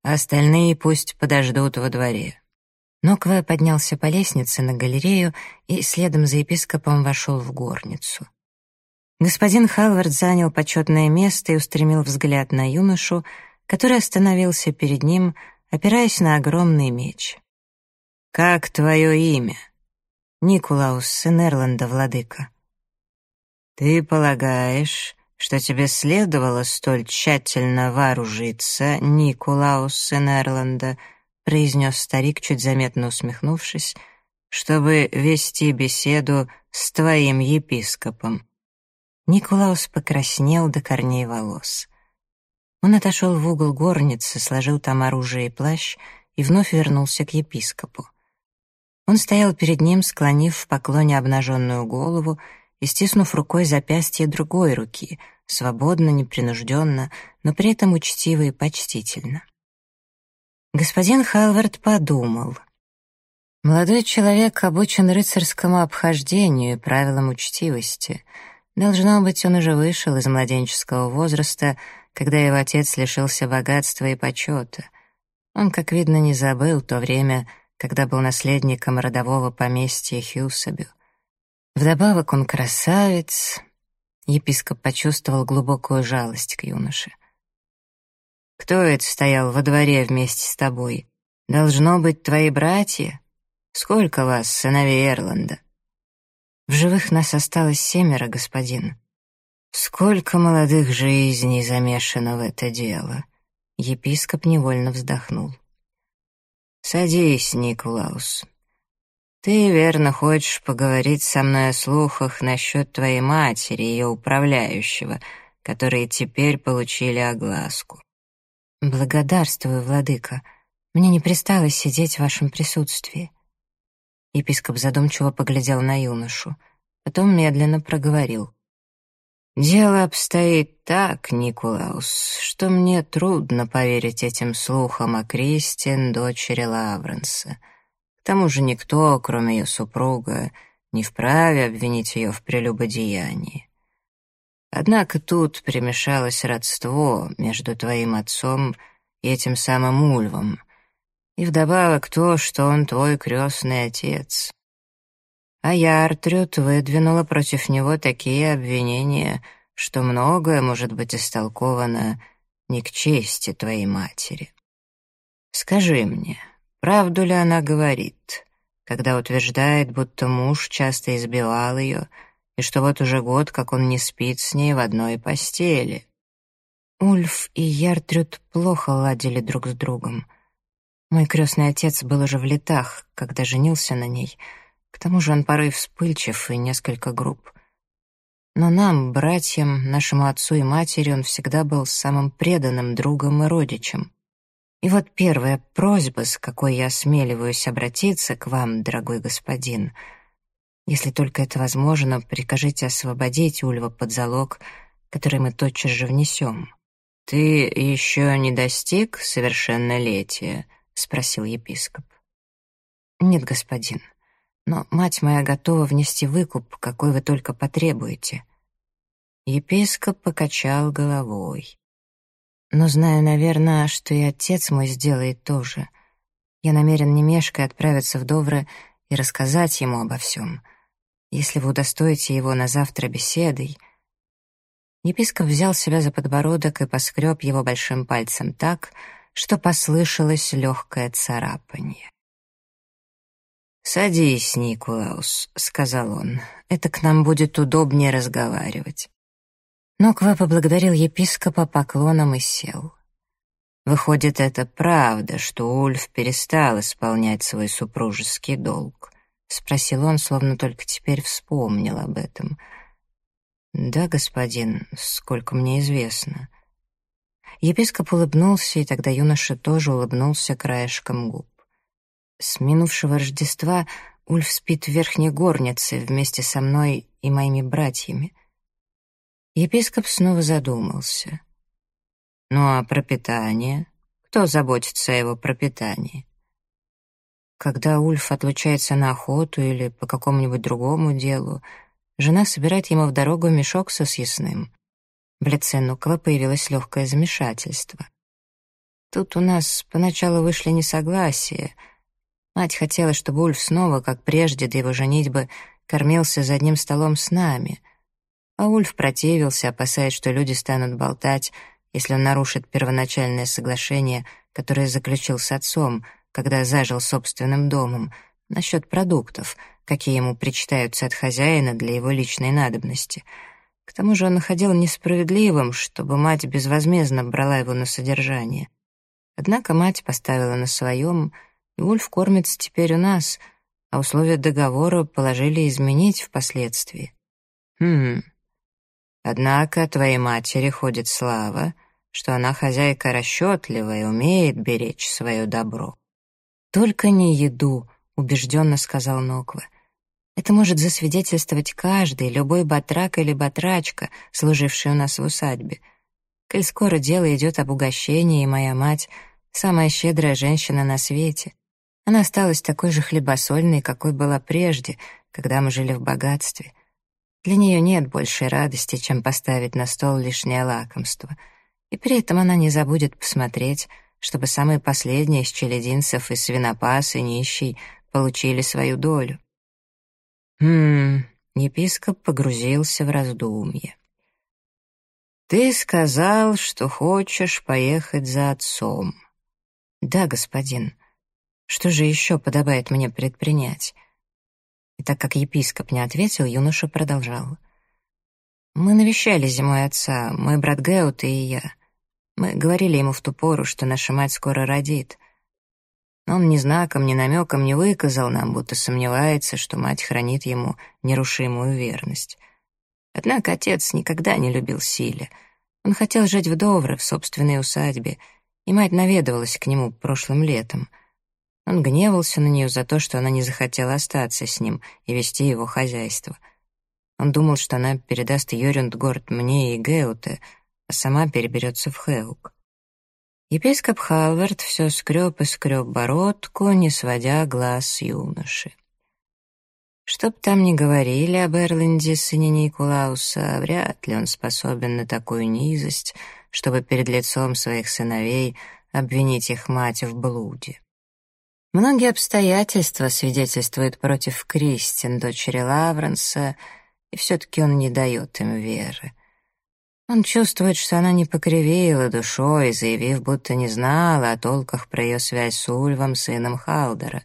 Остальные пусть подождут во дворе». Нокве поднялся по лестнице на галерею и следом за епископом вошел в горницу. Господин Халвард занял почетное место и устремил взгляд на юношу, который остановился перед ним, опираясь на огромный меч. «Как твое имя?» «Никулаус, сын Эрланда, владыка». «Ты полагаешь, что тебе следовало столь тщательно вооружиться, Никулаус, сын Эрланда?» произнес старик, чуть заметно усмехнувшись, чтобы вести беседу с твоим епископом. Никулаус покраснел до корней волос. Он отошел в угол горницы, сложил там оружие и плащ и вновь вернулся к епископу. Он стоял перед ним, склонив в поклоне обнаженную голову и стиснув рукой запястье другой руки, свободно, непринужденно, но при этом учтиво и почтительно. Господин Халвард подумал. Молодой человек обучен рыцарскому обхождению и правилам учтивости. Должно быть, он уже вышел из младенческого возраста — когда его отец лишился богатства и почета. Он, как видно, не забыл то время, когда был наследником родового поместья Хьюсабю. Вдобавок он красавец. Епископ почувствовал глубокую жалость к юноше. «Кто это стоял во дворе вместе с тобой? Должно быть твои братья? Сколько вас, сыновей Эрланда?» «В живых нас осталось семеро, господин. Сколько молодых жизней замешано в это дело. Епископ невольно вздохнул. Садись, Николаус. Ты верно хочешь поговорить со мной о слухах насчет твоей матери и ее управляющего, которые теперь получили огласку. «Благодарствую, владыка. Мне не пристало сидеть в вашем присутствии». Епископ задумчиво поглядел на юношу, потом медленно проговорил. «Дело обстоит так, Никулаус, что мне трудно поверить этим слухам о Кристин, дочери Лавренса. К тому же никто, кроме ее супруга, не вправе обвинить ее в прелюбодеянии. Однако тут примешалось родство между твоим отцом и этим самым Ульвом, и вдобавок то, что он твой крестный отец. А Яртрюд выдвинула против него такие обвинения, что многое может быть истолковано не к чести твоей матери. Скажи мне, правду ли она говорит, когда утверждает, будто муж часто избивал ее, и что вот уже год, как он не спит с ней в одной постели. Ульф и Яртрюд плохо ладили друг с другом. Мой крестный отец был уже в летах, когда женился на ней. К тому же он порой вспыльчив и несколько груб. Но нам, братьям, нашему отцу и матери, он всегда был самым преданным другом и родичем. И вот первая просьба, с какой я осмеливаюсь обратиться к вам, дорогой господин — если только это возможно, прикажите освободить Ульва под залог, который мы тотчас же внесем. «Ты еще не достиг совершеннолетия?» — спросил епископ. «Нет, господин, но мать моя готова внести выкуп, какой вы только потребуете». Епископ покачал головой. «Но знаю, наверное, что и отец мой сделает то же. Я намерен не мешкая отправиться в Довры и рассказать ему обо всем» если вы удостоите его на завтра беседой...» Епископ взял себя за подбородок и поскреб его большим пальцем так, что послышалось легкое царапанье. «Садись, Никулаус», — сказал он, — «это к нам будет удобнее разговаривать». Ноква поблагодарил епископа поклоном и сел. Выходит, это правда, что Ульф перестал исполнять свой супружеский долг. — спросил он, словно только теперь вспомнил об этом. «Да, господин, сколько мне известно». Епископ улыбнулся, и тогда юноша тоже улыбнулся краешком губ. С минувшего Рождества Ульф спит в верхней горнице вместе со мной и моими братьями. Епископ снова задумался. «Ну а пропитание? Кто заботится о его пропитании?» Когда Ульф отлучается на охоту или по какому-нибудь другому делу, жена собирает ему в дорогу мешок со съестным. В лице Нукла появилось легкое замешательство. Тут у нас поначалу вышли несогласия. Мать хотела, чтобы Ульф снова, как прежде до его женитьбы, кормился за одним столом с нами. А Ульф противился, опасаясь, что люди станут болтать, если он нарушит первоначальное соглашение, которое заключил с отцом — когда зажил собственным домом, насчет продуктов, какие ему причитаются от хозяина для его личной надобности. К тому же он находил несправедливым, чтобы мать безвозмездно брала его на содержание. Однако мать поставила на своем, и Ульф кормится теперь у нас, а условия договора положили изменить впоследствии. Хм. Однако твоей матери ходит слава, что она хозяйка расчетливая и умеет беречь свое добро. «Только не еду», — убежденно сказал Ноква. «Это может засвидетельствовать каждый, любой батрак или батрачка, служивший у нас в усадьбе. Коль скоро дело идет об угощении, и моя мать — самая щедрая женщина на свете. Она осталась такой же хлебосольной, какой была прежде, когда мы жили в богатстве. Для нее нет большей радости, чем поставить на стол лишнее лакомство. И при этом она не забудет посмотреть, чтобы самые последние из челядинцев и свинопас и нищий получили свою долю. Хм, епископ погрузился в раздумье. «Ты сказал, что хочешь поехать за отцом». «Да, господин. Что же еще подобает мне предпринять?» И так как епископ не ответил, юноша продолжал. «Мы навещали зимой отца, мой брат Геут и я. Мы говорили ему в ту пору, что наша мать скоро родит. Но он ни знаком, ни намеком не выказал нам, будто сомневается, что мать хранит ему нерушимую верность. Однако отец никогда не любил Силе. Он хотел жить в Довре, в собственной усадьбе, и мать наведывалась к нему прошлым летом. Он гневался на нее за то, что она не захотела остаться с ним и вести его хозяйство. Он думал, что она передаст Йорюндгорд мне и Геуте, а сама переберется в Хеук. Епископ Халвард все скреб и скреб бородку, не сводя глаз с юноши. Чтоб там ни говорили об Эрленде, сыне Никулауса, вряд ли он способен на такую низость, чтобы перед лицом своих сыновей обвинить их мать в блуде. Многие обстоятельства свидетельствуют против Кристин, дочери Лавренса, и все-таки он не дает им веры. Он чувствует, что она не покривила душой, заявив, будто не знала о толках про ее связь с Ульвом, сыном Халдера.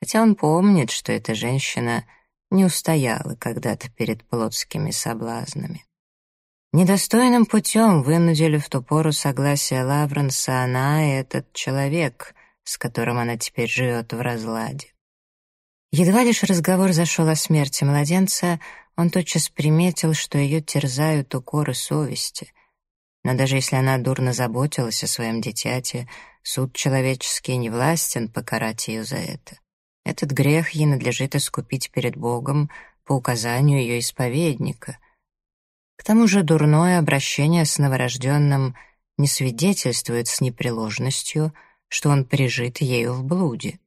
Хотя он помнит, что эта женщина не устояла когда-то перед плотскими соблазнами. Недостойным путем вынудили в ту пору согласие Лавренса она и этот человек, с которым она теперь живет в разладе. Едва лишь разговор зашел о смерти младенца, он тотчас приметил, что ее терзают укоры совести. Но даже если она дурно заботилась о своем дитяте, суд человеческий не властен покарать ее за это. Этот грех ей надлежит искупить перед Богом по указанию ее исповедника. К тому же дурное обращение с новорожденным не свидетельствует с непреложностью, что он прижит ею в блуде.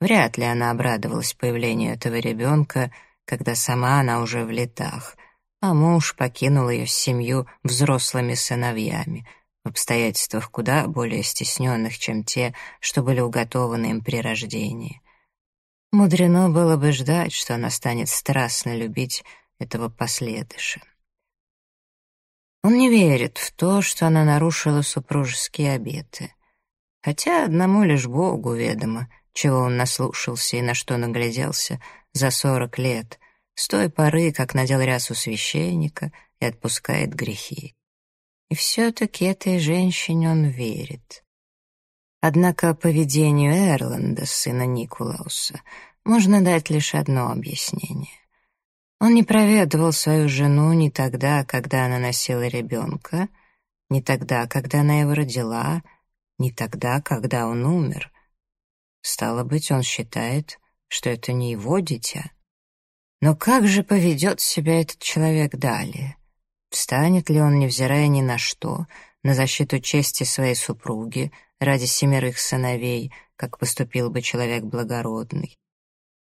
Вряд ли она обрадовалась появлению этого ребенка, когда сама она уже в летах, а муж покинул ее семью взрослыми сыновьями, в обстоятельствах куда более стесненных, чем те, что были уготованы им при рождении. Мудрено было бы ждать, что она станет страстно любить этого последыша. Он не верит в то, что она нарушила супружеские обеты. Хотя одному лишь Богу ведомо, чего он наслушался и на что нагляделся за сорок лет, с той поры, как надел рясу священника и отпускает грехи. И все-таки этой женщине он верит. Однако поведению Эрланда, сына Никулауса, можно дать лишь одно объяснение. Он не проведывал свою жену ни тогда, когда она носила ребенка, ни тогда, когда она его родила, ни тогда, когда он умер. Стало быть, он считает, что это не его дитя. Но как же поведет себя этот человек далее? Встанет ли он, невзирая ни на что, на защиту чести своей супруги ради семерых сыновей, как поступил бы человек благородный?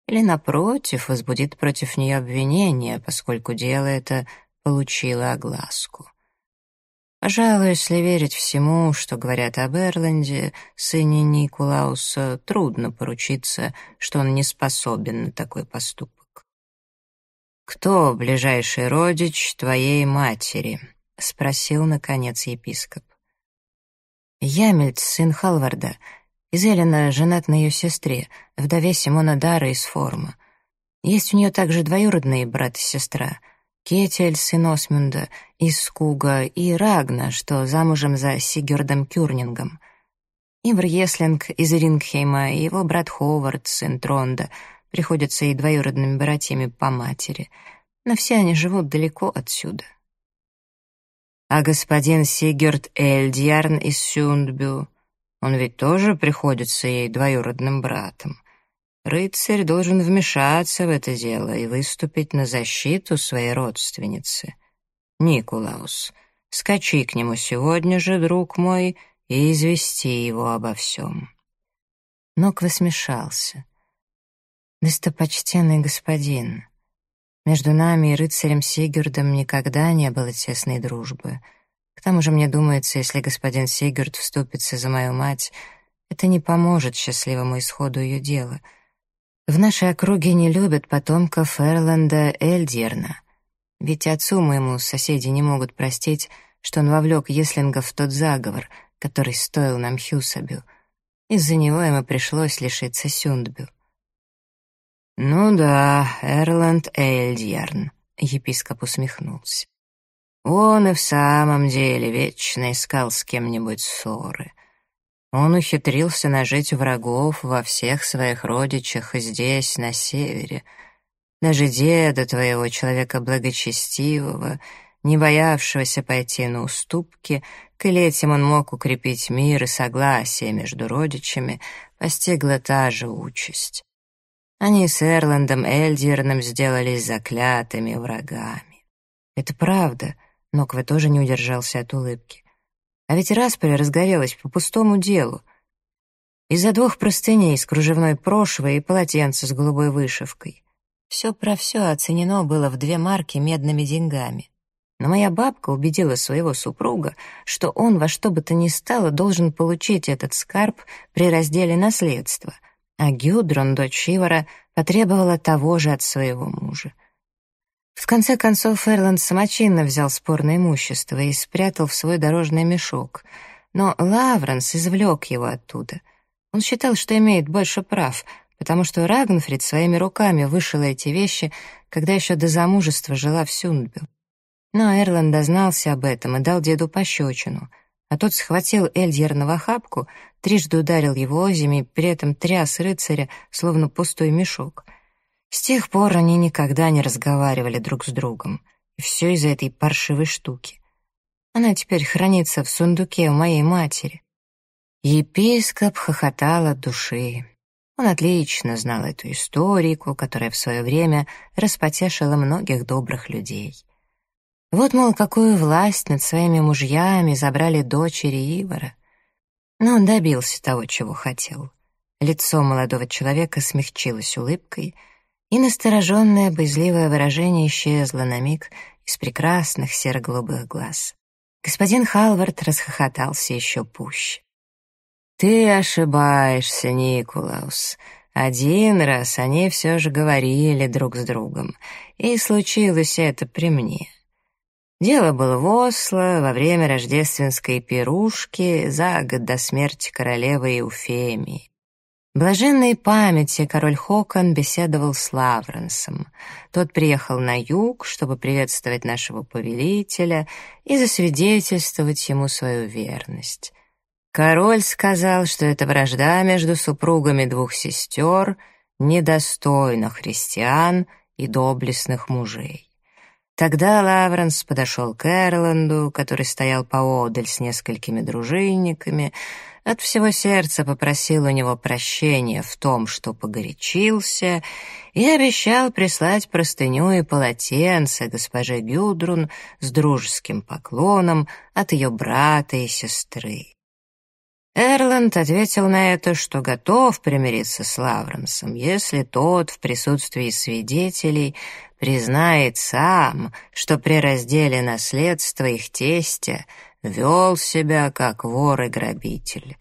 Или, напротив, возбудит против нее обвинение, поскольку дело это получило огласку? Пожалуй, если верить всему, что говорят об Эрланде, сыне Никулауса, трудно поручиться, что он не способен на такой поступок. «Кто ближайший родич твоей матери?» — спросил, наконец, епископ. «Ямельц, сын Халварда. Из Эллина женат на ее сестре, вдове Симона Дара из Форма. Есть у нее также двоюродные брат и сестра — Кетель, сын Осмунда, из Скуга, и Рагна, что замужем за Сигердом Кюрнингом. Ивр Еслинг из Рингхейма и его брат Ховард, сын Тронда, приходятся и двоюродными братьями по матери, но все они живут далеко отсюда. А господин Сигерд Эльдьярн из Сюндбю, он ведь тоже приходится ей двоюродным братом. Рыцарь должен вмешаться в это дело и выступить на защиту своей родственницы. Никулаус, скачи к нему сегодня же, друг мой, и извести его обо всем. Ноква смешался. «Достопочтенный господин, между нами и рыцарем Сигурдом никогда не было тесной дружбы. К тому же мне думается, если господин Сигурд вступится за мою мать, это не поможет счастливому исходу ее дела — в нашей округе не любят потомков Эрланда Эльдерна. Ведь отцу моему соседи не могут простить, что он вовлек Еслинга в тот заговор, который стоил нам Хьюсабю. Из-за него ему пришлось лишиться Сюндбю. «Ну да, Эрланд Эльдьярн», — епископ усмехнулся. «Он и в самом деле вечно искал с кем-нибудь ссоры. Он ухитрился нажить врагов во всех своих родичах и здесь, на севере. Даже деда твоего, человека благочестивого, не боявшегося пойти на уступки, ли этим он мог укрепить мир и согласие между родичами, постигла та же участь. Они с Эрландом Эльдерном сделались заклятыми врагами. Это правда, Ноква тоже не удержался от улыбки. А ведь распоря разгорелась по пустому делу. Из-за двух простыней с кружевной прошвой и полотенца с голубой вышивкой. Все про все оценено было в две марки медными деньгами. Но моя бабка убедила своего супруга, что он во что бы то ни стало должен получить этот скарб при разделе наследства, а Гюдрон, дочь Ивара, потребовала того же от своего мужа. В конце концов, Эрланд самочинно взял спорное имущество и спрятал в свой дорожный мешок, но Лавренс извлек его оттуда. Он считал, что имеет больше прав, потому что Рагнфрид своими руками вышила эти вещи, когда еще до замужества жила в Сюндбю. Но Эрланд дознался об этом и дал деду пощечину, а тот схватил Эльдьерна в охапку, трижды ударил его озими, при этом тряс рыцаря, словно пустой мешок — с тех пор они никогда не разговаривали друг с другом. И все из-за этой паршивой штуки. Она теперь хранится в сундуке у моей матери. Епископ хохотал от души. Он отлично знал эту историку, которая в свое время распотешила многих добрых людей. Вот, мол, какую власть над своими мужьями забрали дочери Ивара. Но он добился того, чего хотел. Лицо молодого человека смягчилось улыбкой — и настороженное, боязливое выражение исчезло на миг из прекрасных серо-голубых глаз. Господин Халвард расхохотался еще пуще. «Ты ошибаешься, Никулаус. Один раз они все же говорили друг с другом, и случилось это при мне. Дело было в Осло во время рождественской пирушки за год до смерти королевы Еуфемии. Блаженной памяти король Хокон беседовал с Лавренсом. Тот приехал на юг, чтобы приветствовать нашего повелителя и засвидетельствовать ему свою верность. Король сказал, что эта вражда между супругами двух сестер недостойна христиан и доблестных мужей. Тогда Лавренс подошел к Эрланду, который стоял поодаль с несколькими дружинниками, от всего сердца попросил у него прощения в том, что погорячился, и обещал прислать простыню и полотенце госпоже Гюдрун с дружеским поклоном от ее брата и сестры. Эрланд ответил на это, что готов примириться с Лавренсом, если тот в присутствии свидетелей признает сам, что при разделе наследства их тестя вел себя как вор и грабитель.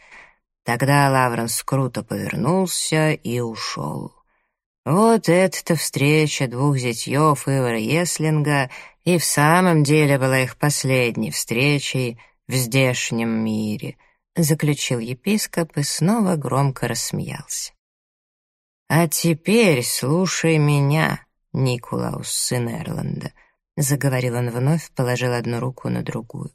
Тогда Лавренс круто повернулся и ушел. Вот эта встреча двух зятьев Ивара Еслинга и в самом деле была их последней встречей в здешнем мире, заключил епископ и снова громко рассмеялся. «А теперь слушай меня, Никулаус, сын Эрланда», — заговорил он вновь, положил одну руку на другую.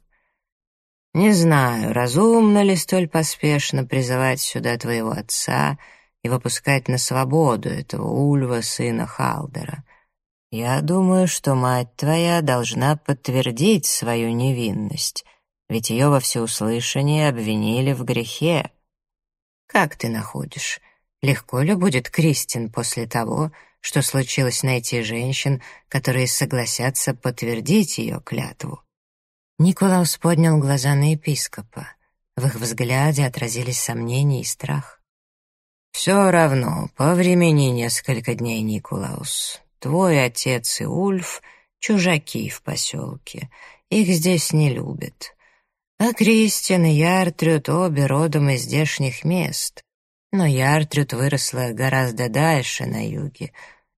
Не знаю, разумно ли столь поспешно призывать сюда твоего отца и выпускать на свободу этого Ульва, сына Халдера. Я думаю, что мать твоя должна подтвердить свою невинность, ведь ее во всеуслышание обвинили в грехе. Как ты находишь? Легко ли будет Кристин после того, что случилось найти женщин, которые согласятся подтвердить ее клятву? Николаус поднял глаза на епископа. В их взгляде отразились сомнения и страх. «Все равно, по времени несколько дней, Николаус. Твой отец и Ульф — чужаки в поселке. Их здесь не любят. А Кристиан и Яртрюд обе родом из здешних мест. Но Яртрюд выросла гораздо дальше, на юге,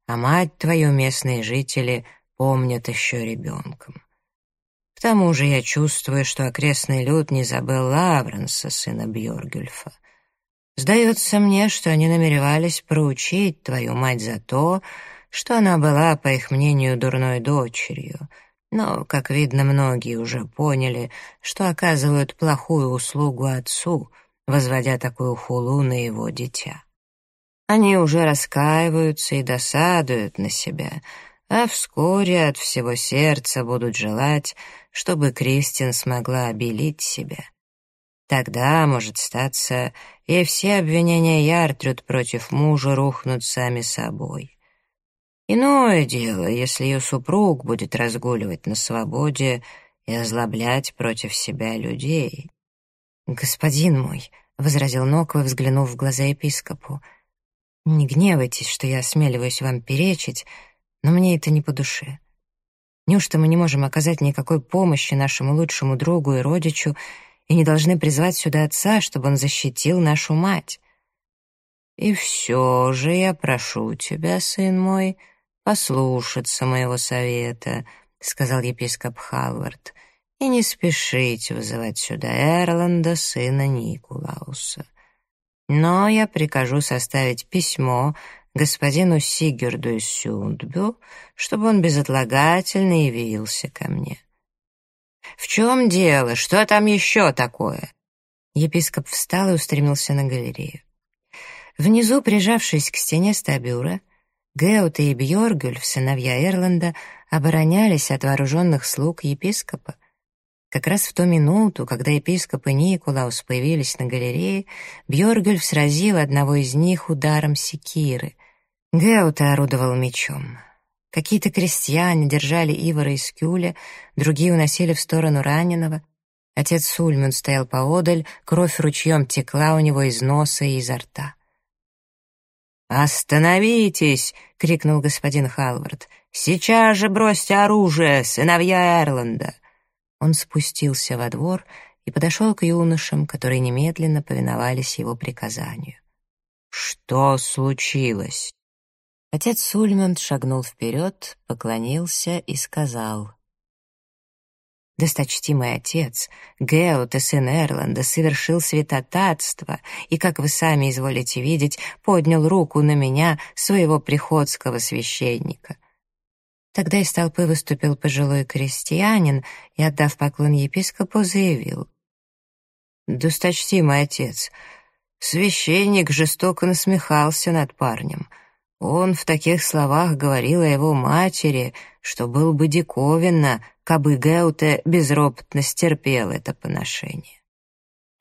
а мать твою местные жители помнят еще ребенком. К тому же я чувствую, что окрестный люд не забыл Лавренса, сына Бьоргюльфа. Сдается мне, что они намеревались проучить твою мать за то, что она была, по их мнению, дурной дочерью. Но, как видно, многие уже поняли, что оказывают плохую услугу отцу, возводя такую хулу на его дитя. Они уже раскаиваются и досадуют на себя — а вскоре от всего сердца будут желать, чтобы Кристин смогла обелить себя. Тогда, может статься, и все обвинения Яртрюд против мужа рухнут сами собой. Иное дело, если ее супруг будет разгуливать на свободе и озлоблять против себя людей. «Господин мой», — возразил Ноква, взглянув в глаза епископу, — «не гневайтесь, что я осмеливаюсь вам перечить, но мне это не по душе. Неужто мы не можем оказать никакой помощи нашему лучшему другу и родичу и не должны призвать сюда отца, чтобы он защитил нашу мать?» «И все же я прошу тебя, сын мой», послушаться моего совета», — сказал епископ Халвард, «и не спешить вызывать сюда Эрланда, сына Никулауса. Но я прикажу составить письмо господину Сигерду из Сюндбю, чтобы он безотлагательно явился ко мне». «В чем дело? Что там еще такое?» Епископ встал и устремился на галерею. Внизу, прижавшись к стене стабюра, Геут и Бьоргюльф, сыновья Эрланда, оборонялись от вооруженных слуг епископа. Как раз в ту минуту, когда епископ и Никулаус появились на галерее, Бьоргюльф сразил одного из них ударом секиры. Геут орудовал мечом. Какие-то крестьяне держали Ивара из кюля, другие уносили в сторону раненого. Отец Сульмюн стоял поодаль, кровь ручьем текла у него из носа и изо рта. «Остановитесь!» — крикнул господин Халвард. «Сейчас же бросьте оружие, сыновья Эрланда!» Он спустился во двор и подошел к юношам, которые немедленно повиновались его приказанию. «Что случилось?» Отец Сульмунд шагнул вперед, поклонился и сказал — Досточтимый отец, Геот и сын Эрланда, совершил святотатство и, как вы сами изволите видеть, поднял руку на меня, своего приходского священника. Тогда из толпы выступил пожилой крестьянин и, отдав поклон епископу, заявил. «Досточтимый отец, священник жестоко насмехался над парнем». Он в таких словах говорил о его матери, что был бы диковинно, кабы Геуте безропотно стерпел это поношение.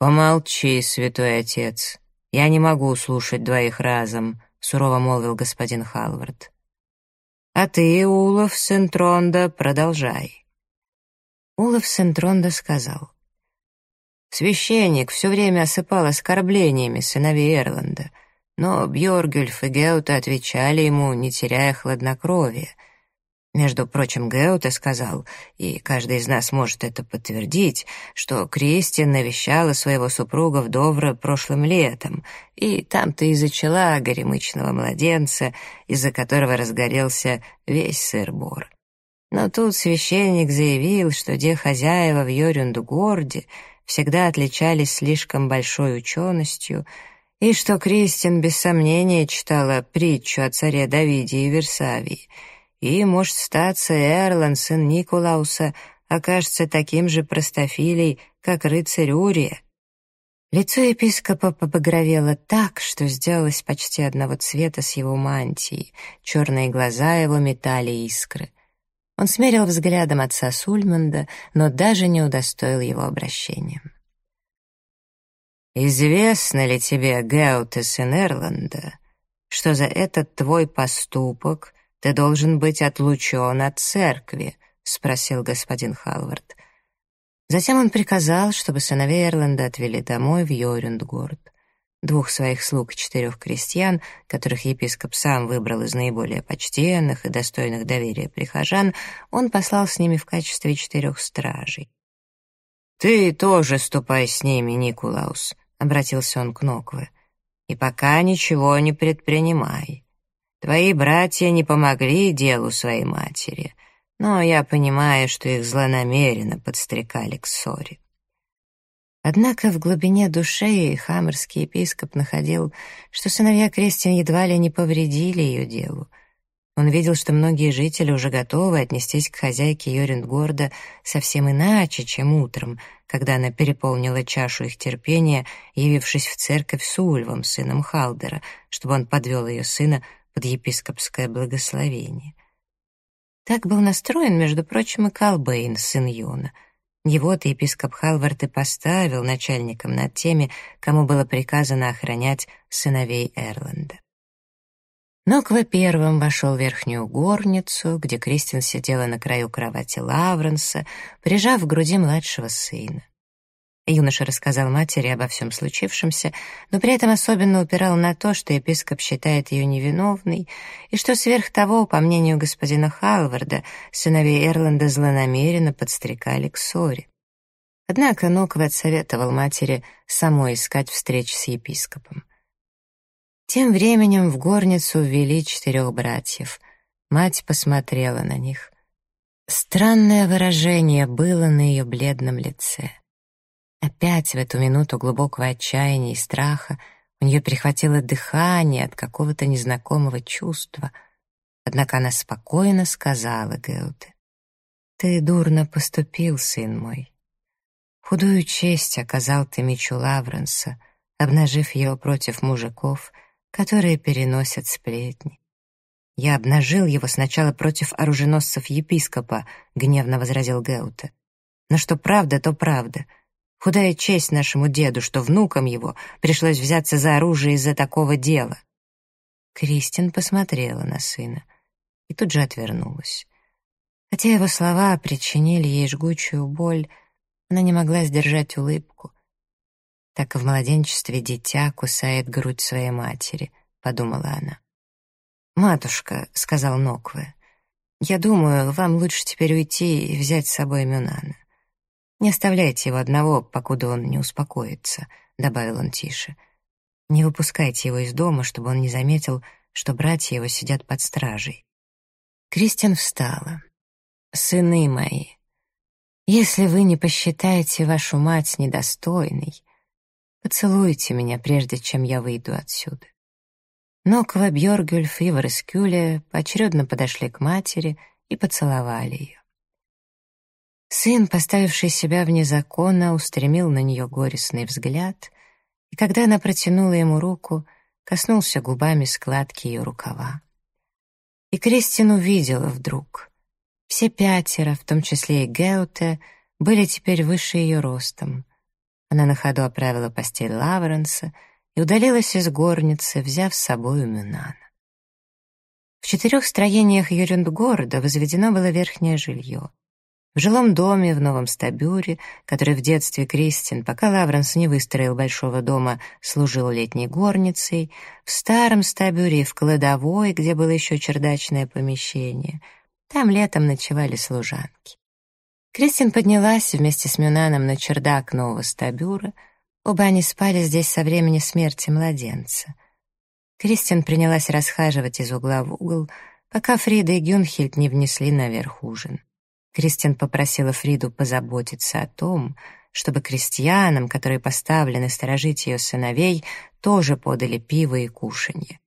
«Помолчи, святой отец, я не могу слушать двоих разом», — сурово молвил господин Халвард. «А ты, Улов Сентронда, продолжай». Улов Сентронда сказал. «Священник все время осыпал оскорблениями сыновей Эрланда». Но Бьоргюльф и Геута отвечали ему, не теряя хладнокровия. Между прочим, Геута сказал, и каждый из нас может это подтвердить, что Кристин навещала своего супруга в Довре прошлым летом, и там-то и зачала горемычного младенца, из-за которого разгорелся весь сыр-бор. Но тут священник заявил, что где хозяева в Йорюндугорде всегда отличались слишком большой ученостью — и что Кристин без сомнения читала притчу о царе Давиде и Версавии, и, может, статься Эрлан, сын Николауса, окажется таким же простофилей, как рыцарь Урия. Лицо епископа побагровело так, что сделалось почти одного цвета с его мантией, черные глаза его метали искры. Он смерил взглядом отца Сульманда, но даже не удостоил его обращением. «Известно ли тебе, Геутес Ирланда, что за этот твой поступок ты должен быть отлучен от церкви?» — спросил господин Халвард. Затем он приказал, чтобы сыновей Эрланда отвели домой в Йорюндгорд. Двух своих слуг и четырех крестьян, которых епископ сам выбрал из наиболее почтенных и достойных доверия прихожан, он послал с ними в качестве четырех стражей. «Ты тоже ступай с ними, Никулаус», — обратился он к Нокве, — «и пока ничего не предпринимай. Твои братья не помогли делу своей матери, но я понимаю, что их злонамеренно подстрекали к ссоре». Однако в глубине души хамарский епископ находил, что сыновья Кристин едва ли не повредили ее делу, он видел, что многие жители уже готовы отнестись к хозяйке Йорюндгорда совсем иначе, чем утром, когда она переполнила чашу их терпения, явившись в церковь с Ульвом, сыном Халдера, чтобы он подвел ее сына под епископское благословение. Так был настроен, между прочим, и Калбейн, сын Йона. Его-то епископ Халвард и поставил начальником над теми, кому было приказано охранять сыновей Эрланда. Ноква первым вошел в верхнюю горницу, где Кристин сидела на краю кровати Лавренса, прижав к груди младшего сына. Юноша рассказал матери обо всем случившемся, но при этом особенно упирал на то, что епископ считает ее невиновной, и что сверх того, по мнению господина Халварда, сыновей Эрланда злонамеренно подстрекали к ссоре. Однако Ноква отсоветовал матери самой искать встреч с епископом. Тем временем в горницу ввели четырех братьев. Мать посмотрела на них. Странное выражение было на ее бледном лице. Опять в эту минуту глубокого отчаяния и страха у нее перехватило дыхание от какого-то незнакомого чувства. Однако она спокойно сказала Геуте, «Ты дурно поступил, сын мой. Худую честь оказал ты мечу Лавренса, обнажив его против мужиков — которые переносят сплетни. «Я обнажил его сначала против оруженосцев епископа», — гневно возразил Геуте. «Но что правда, то правда. Худая честь нашему деду, что внукам его пришлось взяться за оружие из-за такого дела». Кристин посмотрела на сына и тут же отвернулась. Хотя его слова причинили ей жгучую боль, она не могла сдержать улыбку. Так в младенчестве дитя кусает грудь своей матери, подумала она. «Матушка», — сказал Нокве, — «я думаю, вам лучше теперь уйти и взять с собой Мюнана. Не оставляйте его одного, покуда он не успокоится», — добавил он тише. «Не выпускайте его из дома, чтобы он не заметил, что братья его сидят под стражей». Кристиан встала. «Сыны мои, если вы не посчитаете вашу мать недостойной, Поцелуйте меня, прежде чем я выйду отсюда». Ноква, Бьоргюльф и Варескюля поочередно подошли к матери и поцеловали ее. Сын, поставивший себя вне закона, устремил на нее горестный взгляд, и когда она протянула ему руку, коснулся губами складки ее рукава. И Кристин увидела вдруг. Все пятеро, в том числе и Геуте, были теперь выше ее ростом. Она на ходу оправила постель Лавренса и удалилась из горницы, взяв с собой Мюнана. В четырех строениях Юрюндгорода возведено было верхнее жилье. В жилом доме в Новом Стабюре, который в детстве Кристин, пока Лавренс не выстроил большого дома, служил летней горницей, в старом Стабюре в кладовой, где было еще чердачное помещение. Там летом ночевали служанки. Кристин поднялась вместе с Мюнаном на чердак нового стабюра. Оба они спали здесь со времени смерти младенца. Кристин принялась расхаживать из угла в угол, пока Фрида и Гюнхельд не внесли наверх ужин. Кристин попросила Фриду позаботиться о том, чтобы крестьянам, которые поставлены сторожить ее сыновей, тоже подали пиво и кушанье.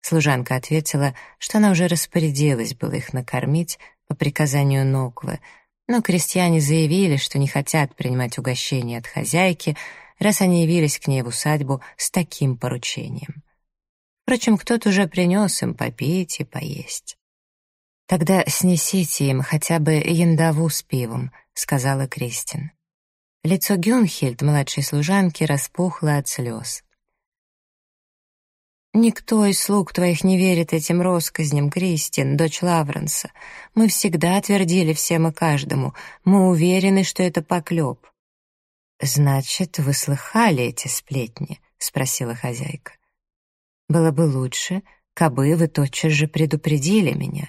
Служанка ответила, что она уже распорядилась было их накормить по приказанию Ноквы, но крестьяне заявили, что не хотят принимать угощения от хозяйки, раз они явились к ней в усадьбу с таким поручением. Впрочем, кто-то уже принес им попить и поесть. «Тогда снесите им хотя бы яндаву с пивом», — сказала Кристин. Лицо Гюнхельд, младшей служанки, распухло от слез. «Никто из слуг твоих не верит этим россказням, Кристин, дочь Лавренса. Мы всегда твердили всем и каждому. Мы уверены, что это поклеп». «Значит, вы слыхали эти сплетни?» — спросила хозяйка. «Было бы лучше, кабы вы тотчас же предупредили меня».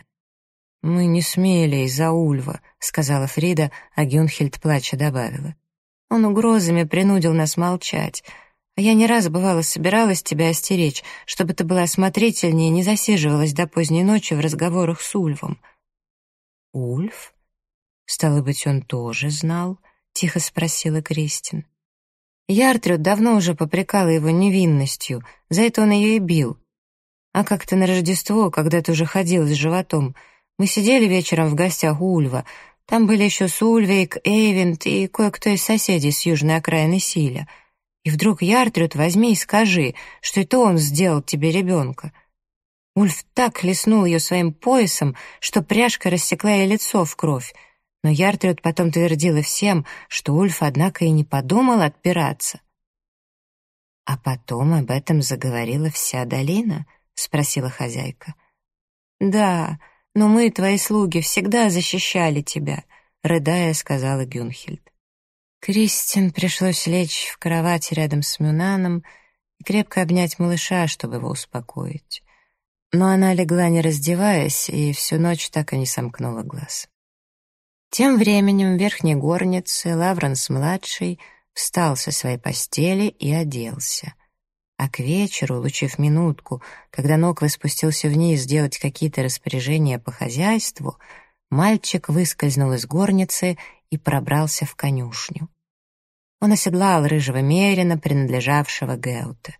«Мы не смели из-за Ульва», — сказала Фрида, а Гюнхельд плача добавила. «Он угрозами принудил нас молчать». А я не раз, бывало, собиралась тебя остеречь, чтобы ты была осмотрительнее и не засиживалась до поздней ночи в разговорах с Ульвом». «Ульф? Стало быть, он тоже знал?» — тихо спросила Кристин. Яртрюд давно уже попрекала его невинностью, за это он ее и бил. А как-то на Рождество, когда ты уже ходила с животом, мы сидели вечером в гостях у Ульва, там были еще Сульвейк, Эйвент и кое-кто из соседей с южной окраины Силя — и вдруг Яртрюд возьми и скажи, что это он сделал тебе ребенка. Ульф так леснул ее своим поясом, что пряжка рассекла ей лицо в кровь, но Яртрюд потом твердила всем, что Ульф, однако, и не подумал отпираться. «А потом об этом заговорила вся долина?» — спросила хозяйка. «Да, но мы, твои слуги, всегда защищали тебя», — рыдая, сказала Гюнхельд. Кристин пришлось лечь в кровати рядом с Мюнаном и крепко обнять малыша, чтобы его успокоить. Но она легла не раздеваясь и всю ночь так и не сомкнула глаз. Тем временем в верхней горнице Лавренс-младший встал со своей постели и оделся. А к вечеру, улучив минутку, когда Ноквы спустился вниз сделать какие-то распоряжения по хозяйству, мальчик выскользнул из горницы и пробрался в конюшню. Он оседлал рыжего мерина, принадлежавшего Геуте.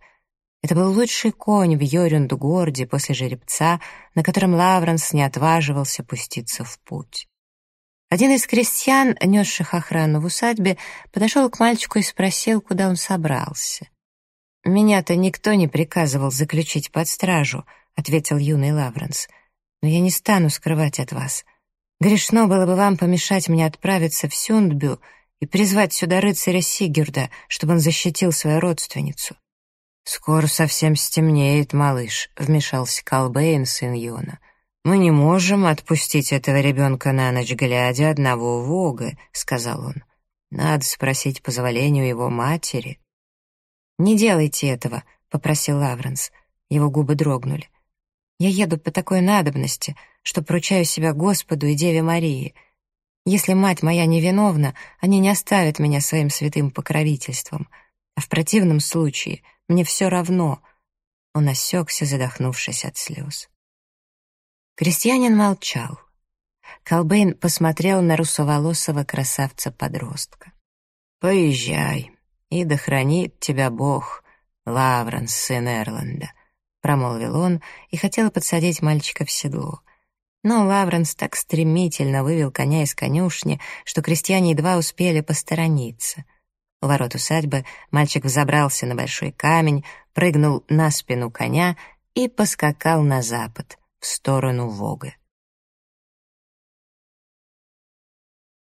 Это был лучший конь в Йорюндугорде после жеребца, на котором Лавренс не отваживался пуститься в путь. Один из крестьян, несших охрану в усадьбе, подошел к мальчику и спросил, куда он собрался. «Меня-то никто не приказывал заключить под стражу», — ответил юный Лавренс. «Но я не стану скрывать от вас. Грешно было бы вам помешать мне отправиться в Сюндбю и призвать сюда рыцаря Сигерда, чтобы он защитил свою родственницу». «Скоро совсем стемнеет, малыш», — вмешался Калбейн, сын Йона. «Мы не можем отпустить этого ребенка на ночь глядя одного в Вогэ», — сказал он. «Надо спросить позволения его матери». «Не делайте этого», — попросил Лавренс. Его губы дрогнули. «Я еду по такой надобности, что поручаю себя Господу и Деве Марии. Если мать моя невиновна, они не оставят меня своим святым покровительством. А в противном случае мне все равно». Он осекся, задохнувшись от слез. Крестьянин молчал. Колбейн посмотрел на русоволосого красавца-подростка. «Поезжай, и да хранит тебя Бог, Лавренс, сын Эрланда», — промолвил он и хотел подсадить мальчика в седло. Но Лавренс так стремительно вывел коня из конюшни, что крестьяне едва успели посторониться. У ворот усадьбы мальчик взобрался на большой камень, прыгнул на спину коня и поскакал на запад — в сторону Вога.